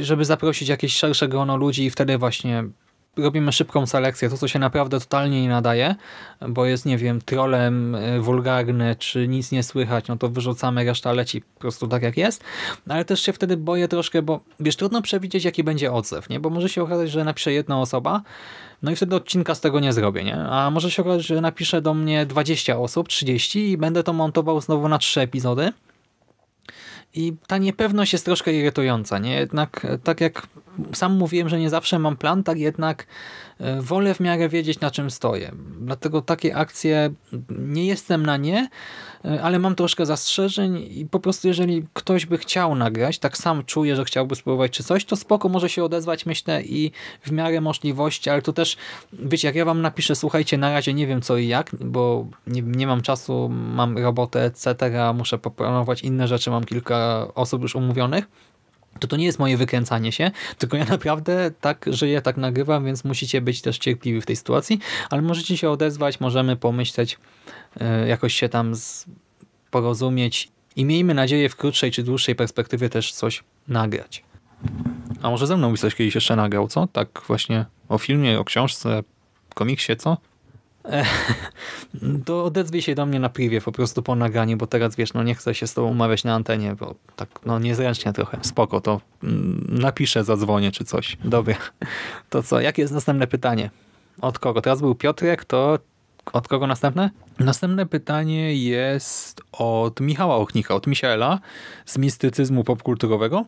żeby zaprosić jakieś szersze grono ludzi i wtedy właśnie robimy szybką selekcję, to co się naprawdę totalnie nie nadaje, bo jest, nie wiem, trolem y, wulgarny, czy nic nie słychać, no to wyrzucamy, reszta leci po prostu tak jak jest, ale też się wtedy boję troszkę, bo wiesz, trudno przewidzieć jaki będzie odzew, nie? bo może się okazać, że napisze jedna osoba, no i wtedy odcinka z tego nie zrobię, nie? A może się okazać, że napisze do mnie 20 osób, 30 i będę to montował znowu na trzy epizody, i ta niepewność jest troszkę irytująca, nie? Jednak e, tak jak sam mówiłem, że nie zawsze mam plan, tak jednak e, wolę w miarę wiedzieć na czym stoję. Dlatego takie akcje nie jestem na nie, ale mam troszkę zastrzeżeń i po prostu jeżeli ktoś by chciał nagrać, tak sam czuję, że chciałby spróbować czy coś, to spoko może się odezwać, myślę i w miarę możliwości, ale to też, wiecie, jak ja wam napiszę, słuchajcie, na razie nie wiem co i jak, bo nie, nie mam czasu, mam robotę, etc., muszę poplanować inne rzeczy, mam kilka osób już umówionych, to to nie jest moje wykręcanie się, tylko ja naprawdę tak żyję, tak nagrywam, więc musicie być też cierpliwi w tej sytuacji, ale możecie się odezwać, możemy pomyśleć, e, jakoś się tam porozumieć i miejmy nadzieję w krótszej czy dłuższej perspektywie też coś nagrać. A może ze mną byś coś kiedyś jeszcze nagrał, co? Tak właśnie o filmie, o książce, komiksie, co? *laughs* to odezwij się do mnie na privie po prostu po nagraniu, bo teraz wiesz, no nie chcę się z tobą umawiać na antenie, bo tak no niezręcznie trochę. Spoko, to mm, napiszę, zadzwonię czy coś. Dobra, *laughs* to co, jakie jest następne pytanie? Od kogo? Teraz był Piotrek, to od kogo następne? Następne pytanie jest od Michała Ochnika, od Michaela z mistycyzmu popkulturowego.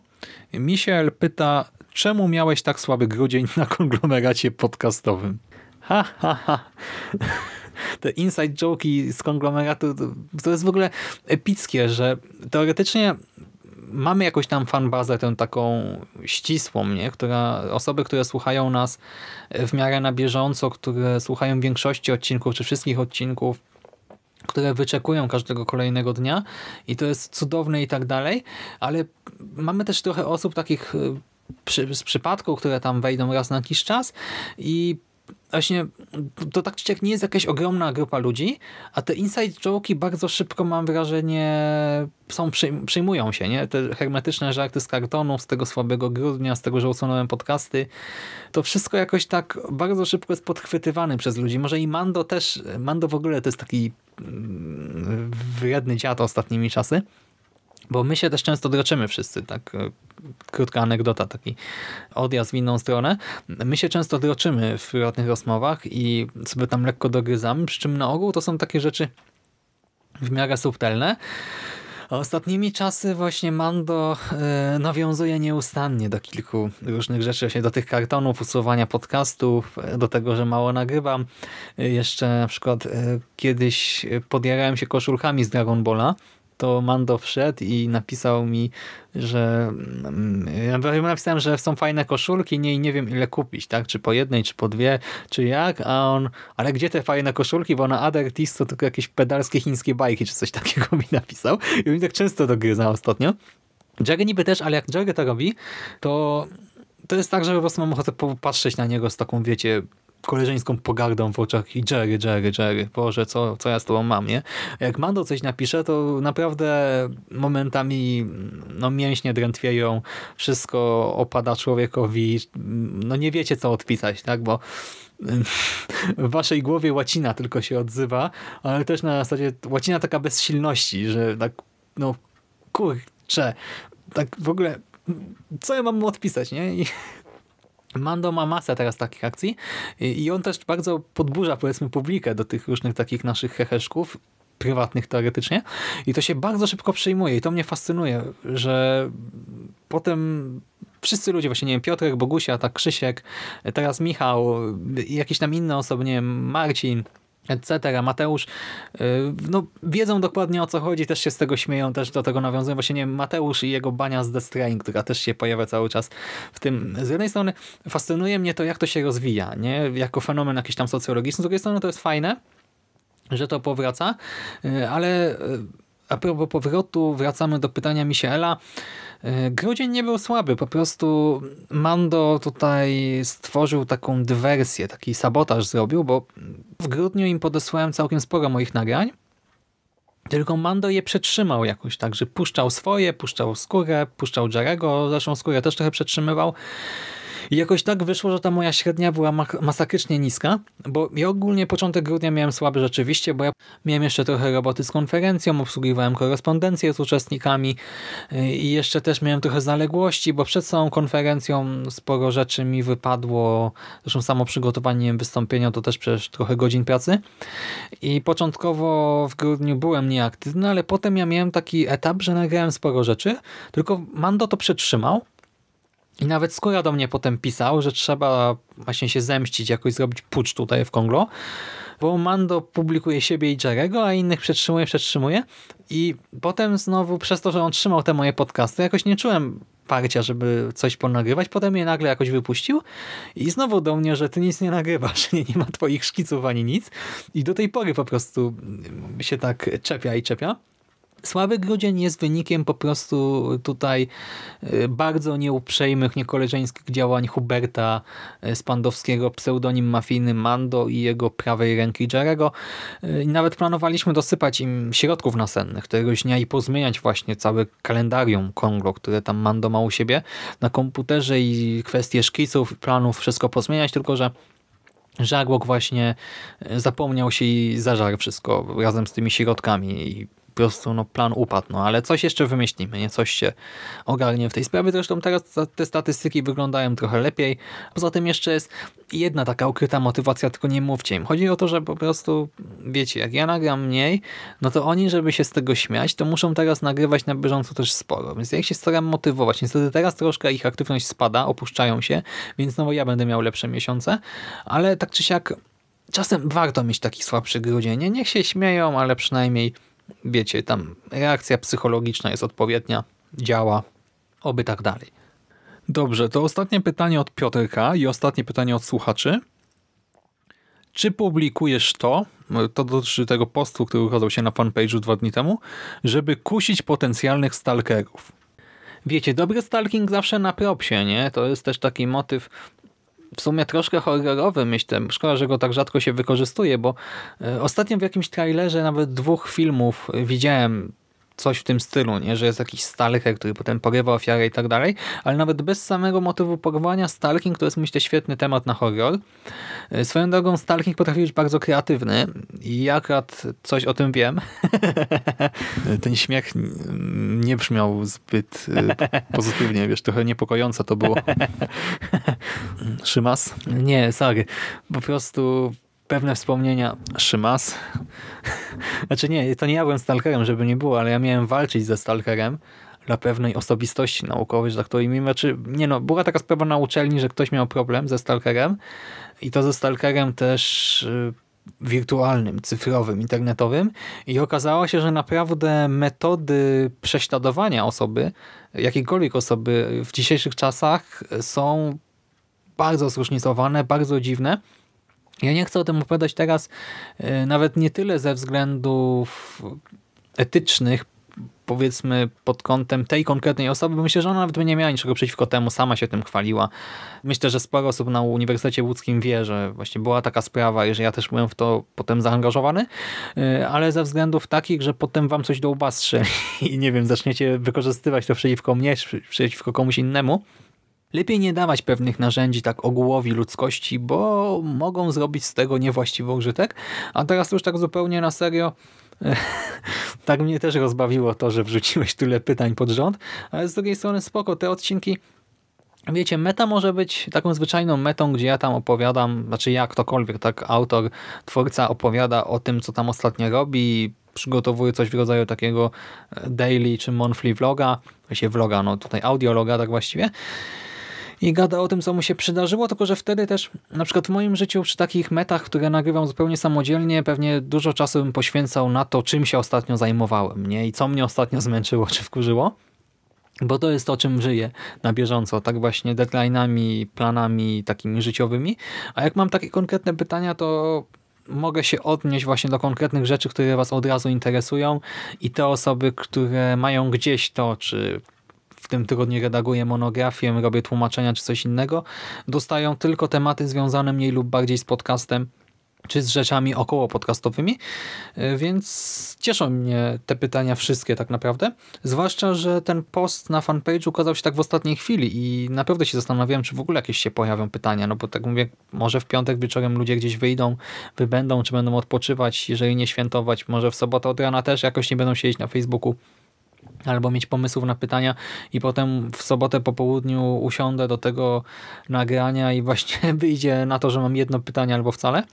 Michael pyta, czemu miałeś tak słaby grudzień na konglomeracie podcastowym? Ha, ha, ha. *laughs* Te inside joke'i z konglomeratu, to jest w ogóle epickie, że teoretycznie mamy jakąś tam fanbazę, tę taką ścisłą, nie? Która, osoby, które słuchają nas w miarę na bieżąco, które słuchają większości odcinków, czy wszystkich odcinków, które wyczekują każdego kolejnego dnia i to jest cudowne i tak dalej, ale mamy też trochę osób takich y, przy, z przypadku, które tam wejdą raz na jakiś czas i właśnie to tak czy jak nie jest jakaś ogromna grupa ludzi, a te inside joke'i bardzo szybko mam wrażenie są, przyjmują się, nie? Te hermetyczne żarty z kartonów, z tego słabego grudnia, z tego, że usunąłem podcasty, to wszystko jakoś tak bardzo szybko jest podchwytywane przez ludzi. Może i Mando też, Mando w ogóle to jest taki mm, wredny dziad ostatnimi czasy, bo my się też często droczymy wszyscy, tak e, krótka anegdota, taki odjazd w inną stronę. My się często droczymy w prywatnych rozmowach i sobie tam lekko dogryzamy, przy czym na ogół to są takie rzeczy w miarę subtelne. Ostatnimi czasy właśnie Mando e, nawiązuje nieustannie do kilku różnych rzeczy, właśnie do tych kartonów, usuwania podcastów, e, do tego, że mało nagrywam. Jeszcze na przykład kiedyś podjarałem się koszulkami z Dragon Balla, to Mando wszedł i napisał mi, że mm, ja napisałem, że są fajne koszulki, nie, nie wiem ile kupić, tak? Czy po jednej, czy po dwie, czy jak, a on, ale gdzie te fajne koszulki, bo na Tees to tylko jakieś pedalskie chińskie bajki, czy coś takiego *laughs* mi napisał i mi tak często dogryzał ostatnio. Jerry niby też, ale jak Jerry to robi, to to jest tak, że po prostu mam ochotę popatrzeć na niego z taką, wiecie, koleżeńską pogardą w oczach i Jerry, Jerry, Jerry, Boże, co, co ja z tobą mam, nie? Jak Mando coś napisze, to naprawdę momentami no, mięśnie drętwieją, wszystko opada człowiekowi, no nie wiecie co odpisać, tak, bo w waszej głowie łacina tylko się odzywa, ale też na zasadzie łacina taka bezsilności, że tak, no kurczę, tak w ogóle co ja mam mu odpisać, nie? I Mando ma masę teraz takich akcji i on też bardzo podburza powiedzmy publikę do tych różnych takich naszych heheszków, prywatnych teoretycznie i to się bardzo szybko przyjmuje i to mnie fascynuje, że potem wszyscy ludzie, właśnie nie wiem, Piotrek, Bogusia, tak Krzysiek, teraz Michał, jakieś tam inne osoby, nie wiem, Marcin, etc. Mateusz, no wiedzą dokładnie o co chodzi, też się z tego śmieją, też do tego nawiązują. Właśnie nie Mateusz i jego bania z The Strain, która też się pojawia cały czas w tym. Z jednej strony fascynuje mnie to, jak to się rozwija, nie? Jako fenomen jakiś tam socjologiczny, z drugiej strony to jest fajne, że to powraca, ale a propos powrotu, wracamy do pytania Michaela. E, grudzień nie był słaby, po prostu Mando tutaj stworzył taką dywersję, taki sabotaż zrobił, bo w grudniu im podesłałem całkiem sporo moich nagrań, tylko Mando je przetrzymał jakoś, tak, że puszczał swoje, puszczał skórę, puszczał Jarego, zresztą skórę też trochę przetrzymywał i jakoś tak wyszło, że ta moja średnia była masakrycznie niska, bo ja ogólnie początek grudnia miałem słaby rzeczywiście, bo ja miałem jeszcze trochę roboty z konferencją, obsługiwałem korespondencję z uczestnikami y, i jeszcze też miałem trochę zaległości, bo przed całą konferencją sporo rzeczy mi wypadło, zresztą samo przygotowanie wystąpienia to też przecież trochę godzin pracy. I początkowo w grudniu byłem nieaktywny, ale potem ja miałem taki etap, że nagrałem sporo rzeczy, tylko Mando to przetrzymał i nawet Skóra do mnie potem pisał, że trzeba właśnie się zemścić, jakoś zrobić pucz tutaj w Konglo, bo Mando publikuje siebie i Jerego, a innych przetrzymuje, przetrzymuje. I potem znowu przez to, że on trzymał te moje podcasty, jakoś nie czułem parcia, żeby coś ponagrywać, potem je nagle jakoś wypuścił. I znowu do mnie, że ty nic nie nagrywasz, *laughs* nie, nie ma twoich szkiców ani nic. I do tej pory po prostu się tak czepia i czepia. Słaby grudzień jest wynikiem po prostu tutaj y, bardzo nieuprzejmych, niekoleżeńskich działań Huberta y, Spandowskiego, pseudonim mafijny Mando i jego prawej ręki Jarego. Y, nawet planowaliśmy dosypać im środków nasennych któregoś dnia i pozmieniać właśnie całe kalendarium Kongo, które tam Mando ma u siebie na komputerze i kwestie szkiców, planów, wszystko pozmieniać, tylko że Żarłok właśnie zapomniał się i zażarł wszystko razem z tymi środkami i po prostu no, plan upadł, no ale coś jeszcze wymyślimy, nie? Coś się ogarnie w tej sprawie. Zresztą teraz te statystyki wyglądają trochę lepiej. Poza tym jeszcze jest jedna taka ukryta motywacja, tylko nie mówcie im. Chodzi o to, że po prostu, wiecie, jak ja nagram mniej, no to oni, żeby się z tego śmiać, to muszą teraz nagrywać na bieżąco też sporo. Więc ja ich się staram motywować. Niestety teraz troszkę ich aktywność spada, opuszczają się, więc znowu ja będę miał lepsze miesiące, ale tak czy siak czasem warto mieć taki słabszy grudzień. Nie? Niech się śmieją, ale przynajmniej wiecie, tam reakcja psychologiczna jest odpowiednia, działa, oby tak dalej. Dobrze, to ostatnie pytanie od Piotrka i ostatnie pytanie od słuchaczy. Czy publikujesz to, to dotyczy tego postu, który ukazał się na fanpage'u dwa dni temu, żeby kusić potencjalnych stalkerów? Wiecie, dobry stalking zawsze na propsie, nie? To jest też taki motyw w sumie troszkę horrorowy, myślę. Szkoda, że go tak rzadko się wykorzystuje, bo e, ostatnio w jakimś trailerze nawet dwóch filmów widziałem coś w tym stylu, nie? że jest jakiś stalker, który potem porywa ofiarę i tak dalej, ale nawet bez samego motywu porwania stalking to jest myślę świetny temat na horror. E, swoją drogą stalking potrafi być bardzo kreatywny i ja akurat coś o tym wiem. *laughs* Ten śmiech nie brzmiał zbyt e, pozytywnie, wiesz, trochę niepokojąco to było. *laughs* Szymas? Nie, sorry. Po prostu pewne wspomnienia. Szymas? *laughs* Znaczy nie, to nie ja byłem stalkerem, żeby nie było, ale ja miałem walczyć ze stalkerem dla pewnej osobistości naukowej, że tak to imię. Znaczy, nie no, była taka sprawa na uczelni, że ktoś miał problem ze stalkerem i to ze stalkerem też y, wirtualnym, cyfrowym, internetowym i okazało się, że naprawdę metody prześladowania osoby, jakiejkolwiek osoby w dzisiejszych czasach są bardzo zróżnicowane, bardzo dziwne ja nie chcę o tym opowiadać teraz e, nawet nie tyle ze względów etycznych, powiedzmy pod kątem tej konkretnej osoby, bo myślę, że ona nawet by nie miała niczego przeciwko temu, sama się tym chwaliła. Myślę, że sporo osób na Uniwersytecie Łódzkim wie, że właśnie była taka sprawa i że ja też byłem w to potem zaangażowany, e, ale ze względów takich, że potem wam coś do łba *laughs* i nie wiem, zaczniecie wykorzystywać to przeciwko mnie, przeciwko komuś innemu, Lepiej nie dawać pewnych narzędzi tak ogółowi ludzkości, bo mogą zrobić z tego niewłaściwy użytek. A teraz już tak zupełnie na serio, *laughs* tak mnie też rozbawiło to, że wrzuciłeś tyle pytań pod rząd, ale z drugiej strony spoko, te odcinki Wiecie, meta może być taką zwyczajną metą, gdzie ja tam opowiadam, znaczy ja, ktokolwiek, tak, autor, twórca opowiada o tym, co tam ostatnio robi, przygotowuje coś w rodzaju takiego e, daily czy monthly vloga, właśnie vloga, no tutaj audiologa tak właściwie i gada o tym, co mu się przydarzyło, tylko że wtedy też, na przykład w moim życiu, przy takich metach, które nagrywam zupełnie samodzielnie, pewnie dużo czasu bym poświęcał na to, czym się ostatnio zajmowałem nie? i co mnie ostatnio zmęczyło czy wkurzyło. Bo to jest to, czym żyję na bieżąco, tak właśnie deadline'ami, planami takimi życiowymi. A jak mam takie konkretne pytania, to mogę się odnieść właśnie do konkretnych rzeczy, które Was od razu interesują i te osoby, które mają gdzieś to, czy tym tygodniu redaguję monografię, robię tłumaczenia czy coś innego, dostają tylko tematy związane mniej lub bardziej z podcastem, czy z rzeczami około podcastowymi, e, więc cieszą mnie te pytania wszystkie tak naprawdę, zwłaszcza, że ten post na fanpage ukazał się tak w ostatniej chwili i naprawdę się zastanawiałem, czy w ogóle jakieś się pojawią pytania, no bo tak mówię, może w piątek wieczorem ludzie gdzieś wyjdą, wybędą, czy będą odpoczywać, jeżeli nie świętować, może w sobotę od rana też jakoś nie będą siedzieć na Facebooku, albo mieć pomysłów na pytania i potem w sobotę po południu usiądę do tego nagrania i właśnie *laughs* wyjdzie na to, że mam jedno pytanie albo wcale.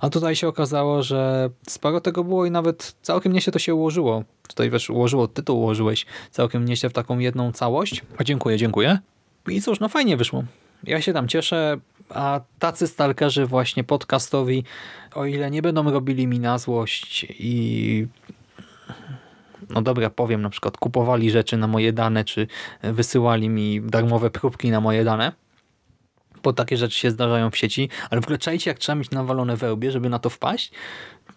A tutaj się okazało, że sporo tego było i nawet całkiem nieźle to się ułożyło. Tutaj wiesz, ułożyło, tytuł ułożyłeś całkiem nieźle w taką jedną całość. A dziękuję, dziękuję. I cóż, no fajnie wyszło. Ja się tam cieszę, a tacy stalkerzy właśnie podcastowi, o ile nie będą robili mi na złość i no dobra, powiem na przykład kupowali rzeczy na moje dane, czy wysyłali mi darmowe próbki na moje dane, bo takie rzeczy się zdarzają w sieci, ale w ogóle czajcie, jak trzeba mieć nawalone wełbie, żeby na to wpaść,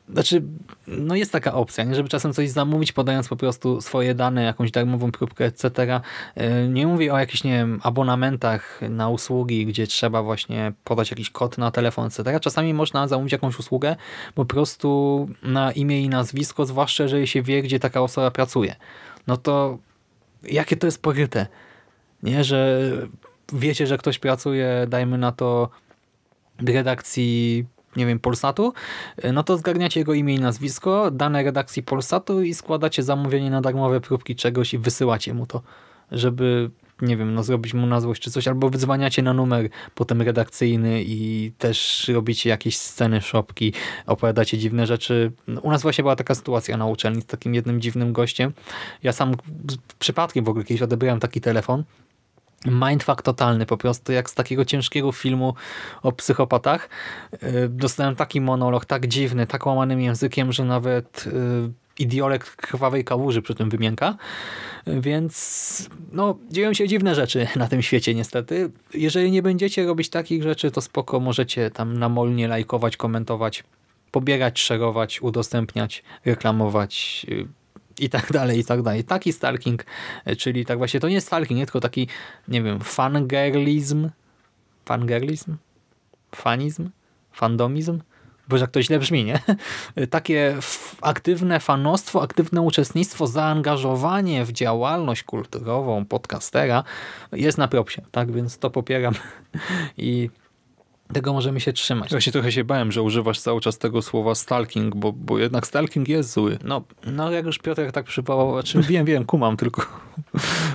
znaczy, no jest taka opcja, nie? żeby czasem coś zamówić, podając po prostu swoje dane, jakąś darmową próbkę, etc. E, nie mówię o jakichś, nie wiem, abonamentach na usługi, gdzie trzeba właśnie podać jakiś kod na telefon, etc. Czasami można zamówić jakąś usługę po prostu na imię i nazwisko, zwłaszcza jeżeli się wie, gdzie taka osoba pracuje. No to jakie to jest poryte? Nie, że wiecie, że ktoś pracuje, dajmy na to w redakcji nie wiem, Polsatu, no to zgarniacie jego imię i nazwisko, dane redakcji Polsatu i składacie zamówienie na darmowe próbki czegoś i wysyłacie mu to, żeby nie wiem, no zrobić mu na złość czy coś, albo wydzwaniacie na numer potem redakcyjny i też robicie jakieś sceny, szopki, opowiadacie dziwne rzeczy. U nas właśnie była taka sytuacja na uczelni z takim jednym dziwnym gościem. Ja sam przypadkiem w ogóle kiedyś odebrałem taki telefon, mindfuck totalny, po prostu jak z takiego ciężkiego filmu o psychopatach. Y, dostałem taki monolog, tak dziwny, tak łamanym językiem, że nawet y, idiolek krwawej kałuży przy tym wymięka. Więc no, dzieją się dziwne rzeczy *laughs* na tym świecie niestety. Jeżeli nie będziecie robić takich rzeczy, to spoko, możecie tam namolnie lajkować, komentować, pobierać, szerować, udostępniać, reklamować, y, i tak dalej, i tak dalej. Taki stalking, e, czyli tak właśnie, to nie jest stalking, nie tylko taki, nie wiem, fangirlizm, fangirlizm, fanizm, fandomizm, bo jak to źle brzmi, nie? *laughs* Takie aktywne fanostwo, aktywne uczestnictwo, zaangażowanie w działalność kulturową podcastera jest na propsie, tak? Więc to popieram *laughs* i tego możemy się trzymać. Ja się trochę się bałem, że używasz cały czas tego słowa stalking, bo, bo jednak stalking jest zły. No, no jak już Piotr tak przywołał, znaczy *laughs* wiem, wiem, kumam, tylko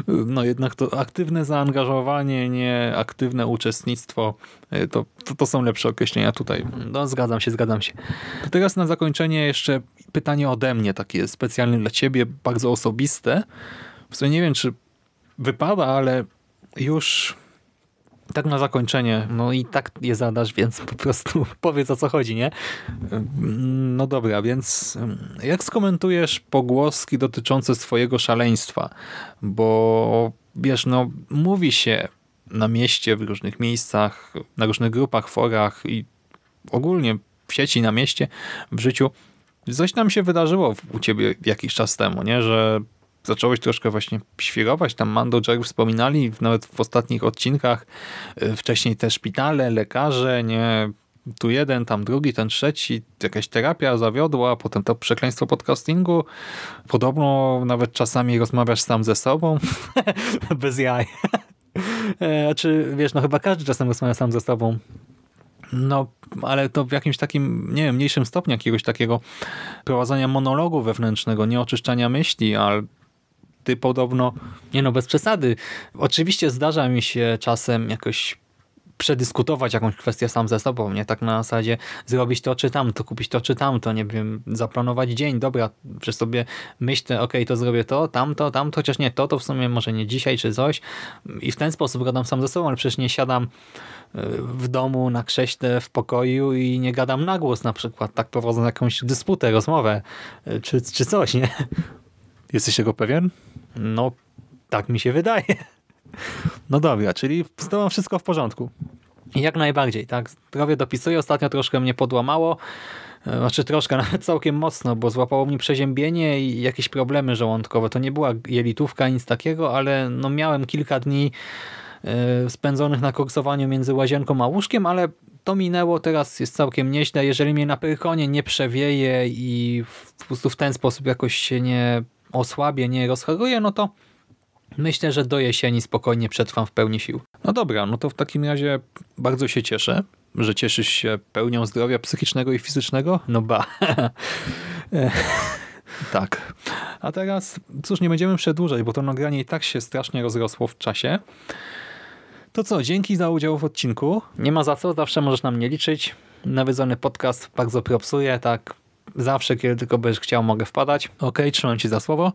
*laughs* no jednak to aktywne zaangażowanie, nie aktywne uczestnictwo, e, to, to, to są lepsze określenia tutaj. No zgadzam się, zgadzam się. To teraz na zakończenie jeszcze pytanie ode mnie, takie specjalne dla ciebie, bardzo osobiste. W sumie nie wiem, czy wypada, ale już tak na zakończenie, no i tak je zadasz, więc po prostu *laughs* powiedz o co chodzi, nie? No dobra, więc jak skomentujesz pogłoski dotyczące swojego szaleństwa? Bo wiesz, no mówi się na mieście, w różnych miejscach, na różnych grupach, forach i ogólnie w sieci, na mieście, w życiu, coś tam się wydarzyło u ciebie jakiś czas temu, nie? Że zacząłeś troszkę właśnie świrować. Tam Mando Jerry wspominali nawet w ostatnich odcinkach. Y, wcześniej te szpitale, lekarze, nie tu jeden, tam drugi, ten trzeci, jakaś terapia zawiodła, potem to przekleństwo podcastingu. Podobno nawet czasami rozmawiasz sam ze sobą. *laughs* Bez jaj. *laughs* E, znaczy, wiesz, no chyba każdy czasem rozmawia sam ze sobą. No, ale to w jakimś takim, nie wiem, mniejszym stopniu jakiegoś takiego prowadzenia monologu wewnętrznego, nie oczyszczania myśli, ale ty podobno. Nie no, bez przesady. Oczywiście zdarza mi się czasem jakoś przedyskutować jakąś kwestię sam ze sobą, nie? Tak na zasadzie zrobić to czy tamto, kupić to czy tamto, nie wiem, zaplanować dzień, dobra, że sobie myślę, okej, to zrobię to, tamto, tamto, chociaż nie to, to w sumie może nie dzisiaj czy coś i w ten sposób gadam sam ze sobą, ale przecież nie siadam y, w domu, na krześle, w pokoju i nie gadam na głos na przykład, tak prowadząc jakąś dysputę, rozmowę y, czy, czy coś, nie? Jesteś tego pewien? No, tak mi się wydaje. *laughs* No dobra, czyli z tobą wszystko w porządku. Jak najbardziej, tak. Zdrowie dopisuję. Ostatnio troszkę mnie podłamało. E, Znaczy troszkę, *laughs* nawet całkiem mocno, bo złapało mi przeziębienie i jakieś problemy żołądkowe. To nie była jelitówka, nic takiego, ale no miałem kilka dni e, spędzonych na kursowaniu między łazienką a łóżkiem, ale to minęło, teraz jest całkiem nieźle. Jeżeli mnie na pyrkonie nie przewieje i po prostu w ten sposób jakoś się nie osłabię, nie rozchoruję, no to myślę, że do jesieni spokojnie przetrwam w pełni sił. No dobra, no to w takim razie bardzo się cieszę, że cieszysz się pełnią zdrowia psychicznego i fizycznego. No ba. *laughs* Tak. A teraz, cóż, nie będziemy przedłużać, bo to nagranie i tak się strasznie rozrosło w czasie. To co, dzięki za udział w odcinku. Nie ma za co, zawsze możesz na mnie liczyć. Nawiedzony podcast bardzo propsuje, tak zawsze, kiedy tylko będziesz chciał, mogę wpadać. Okej, trzymam ci za słowo.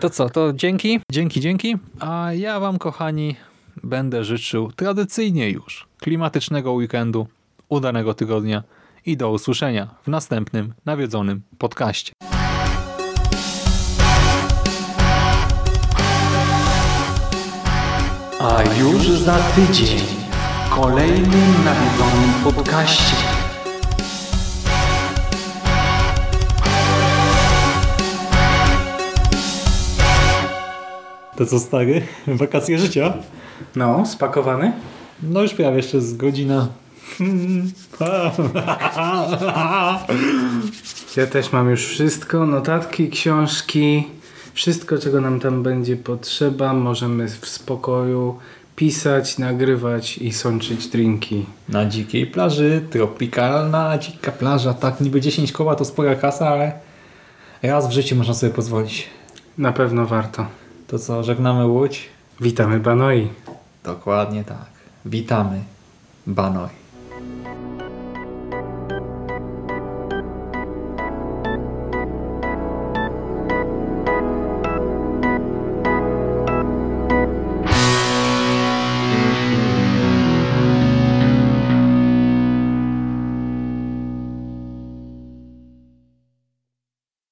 To co, to dzięki. Dzięki, dzięki. A ja wam, kochani, będę życzył tradycyjnie już klimatycznego weekendu, udanego tygodnia i do usłyszenia w następnym nawiedzonym podcaście. A już za tydzień w kolejnym nawiedzonym podcaście. To co, stary? *laughs* Wakacje życia? No, spakowany? No już prawie jeszcze z godzina. Ja też mam już wszystko, notatki, książki, wszystko czego nam tam będzie potrzeba. Możemy w spokoju pisać, nagrywać i sączyć drinki. Na dzikiej plaży, tropikalna dzika plaża. Tak, niby 10 koła to spora kasa, ale raz w życiu można sobie pozwolić. Na pewno warto. To co, żegnamy Łódź? Witamy Banoi. Dokładnie tak. Witamy. Banoj.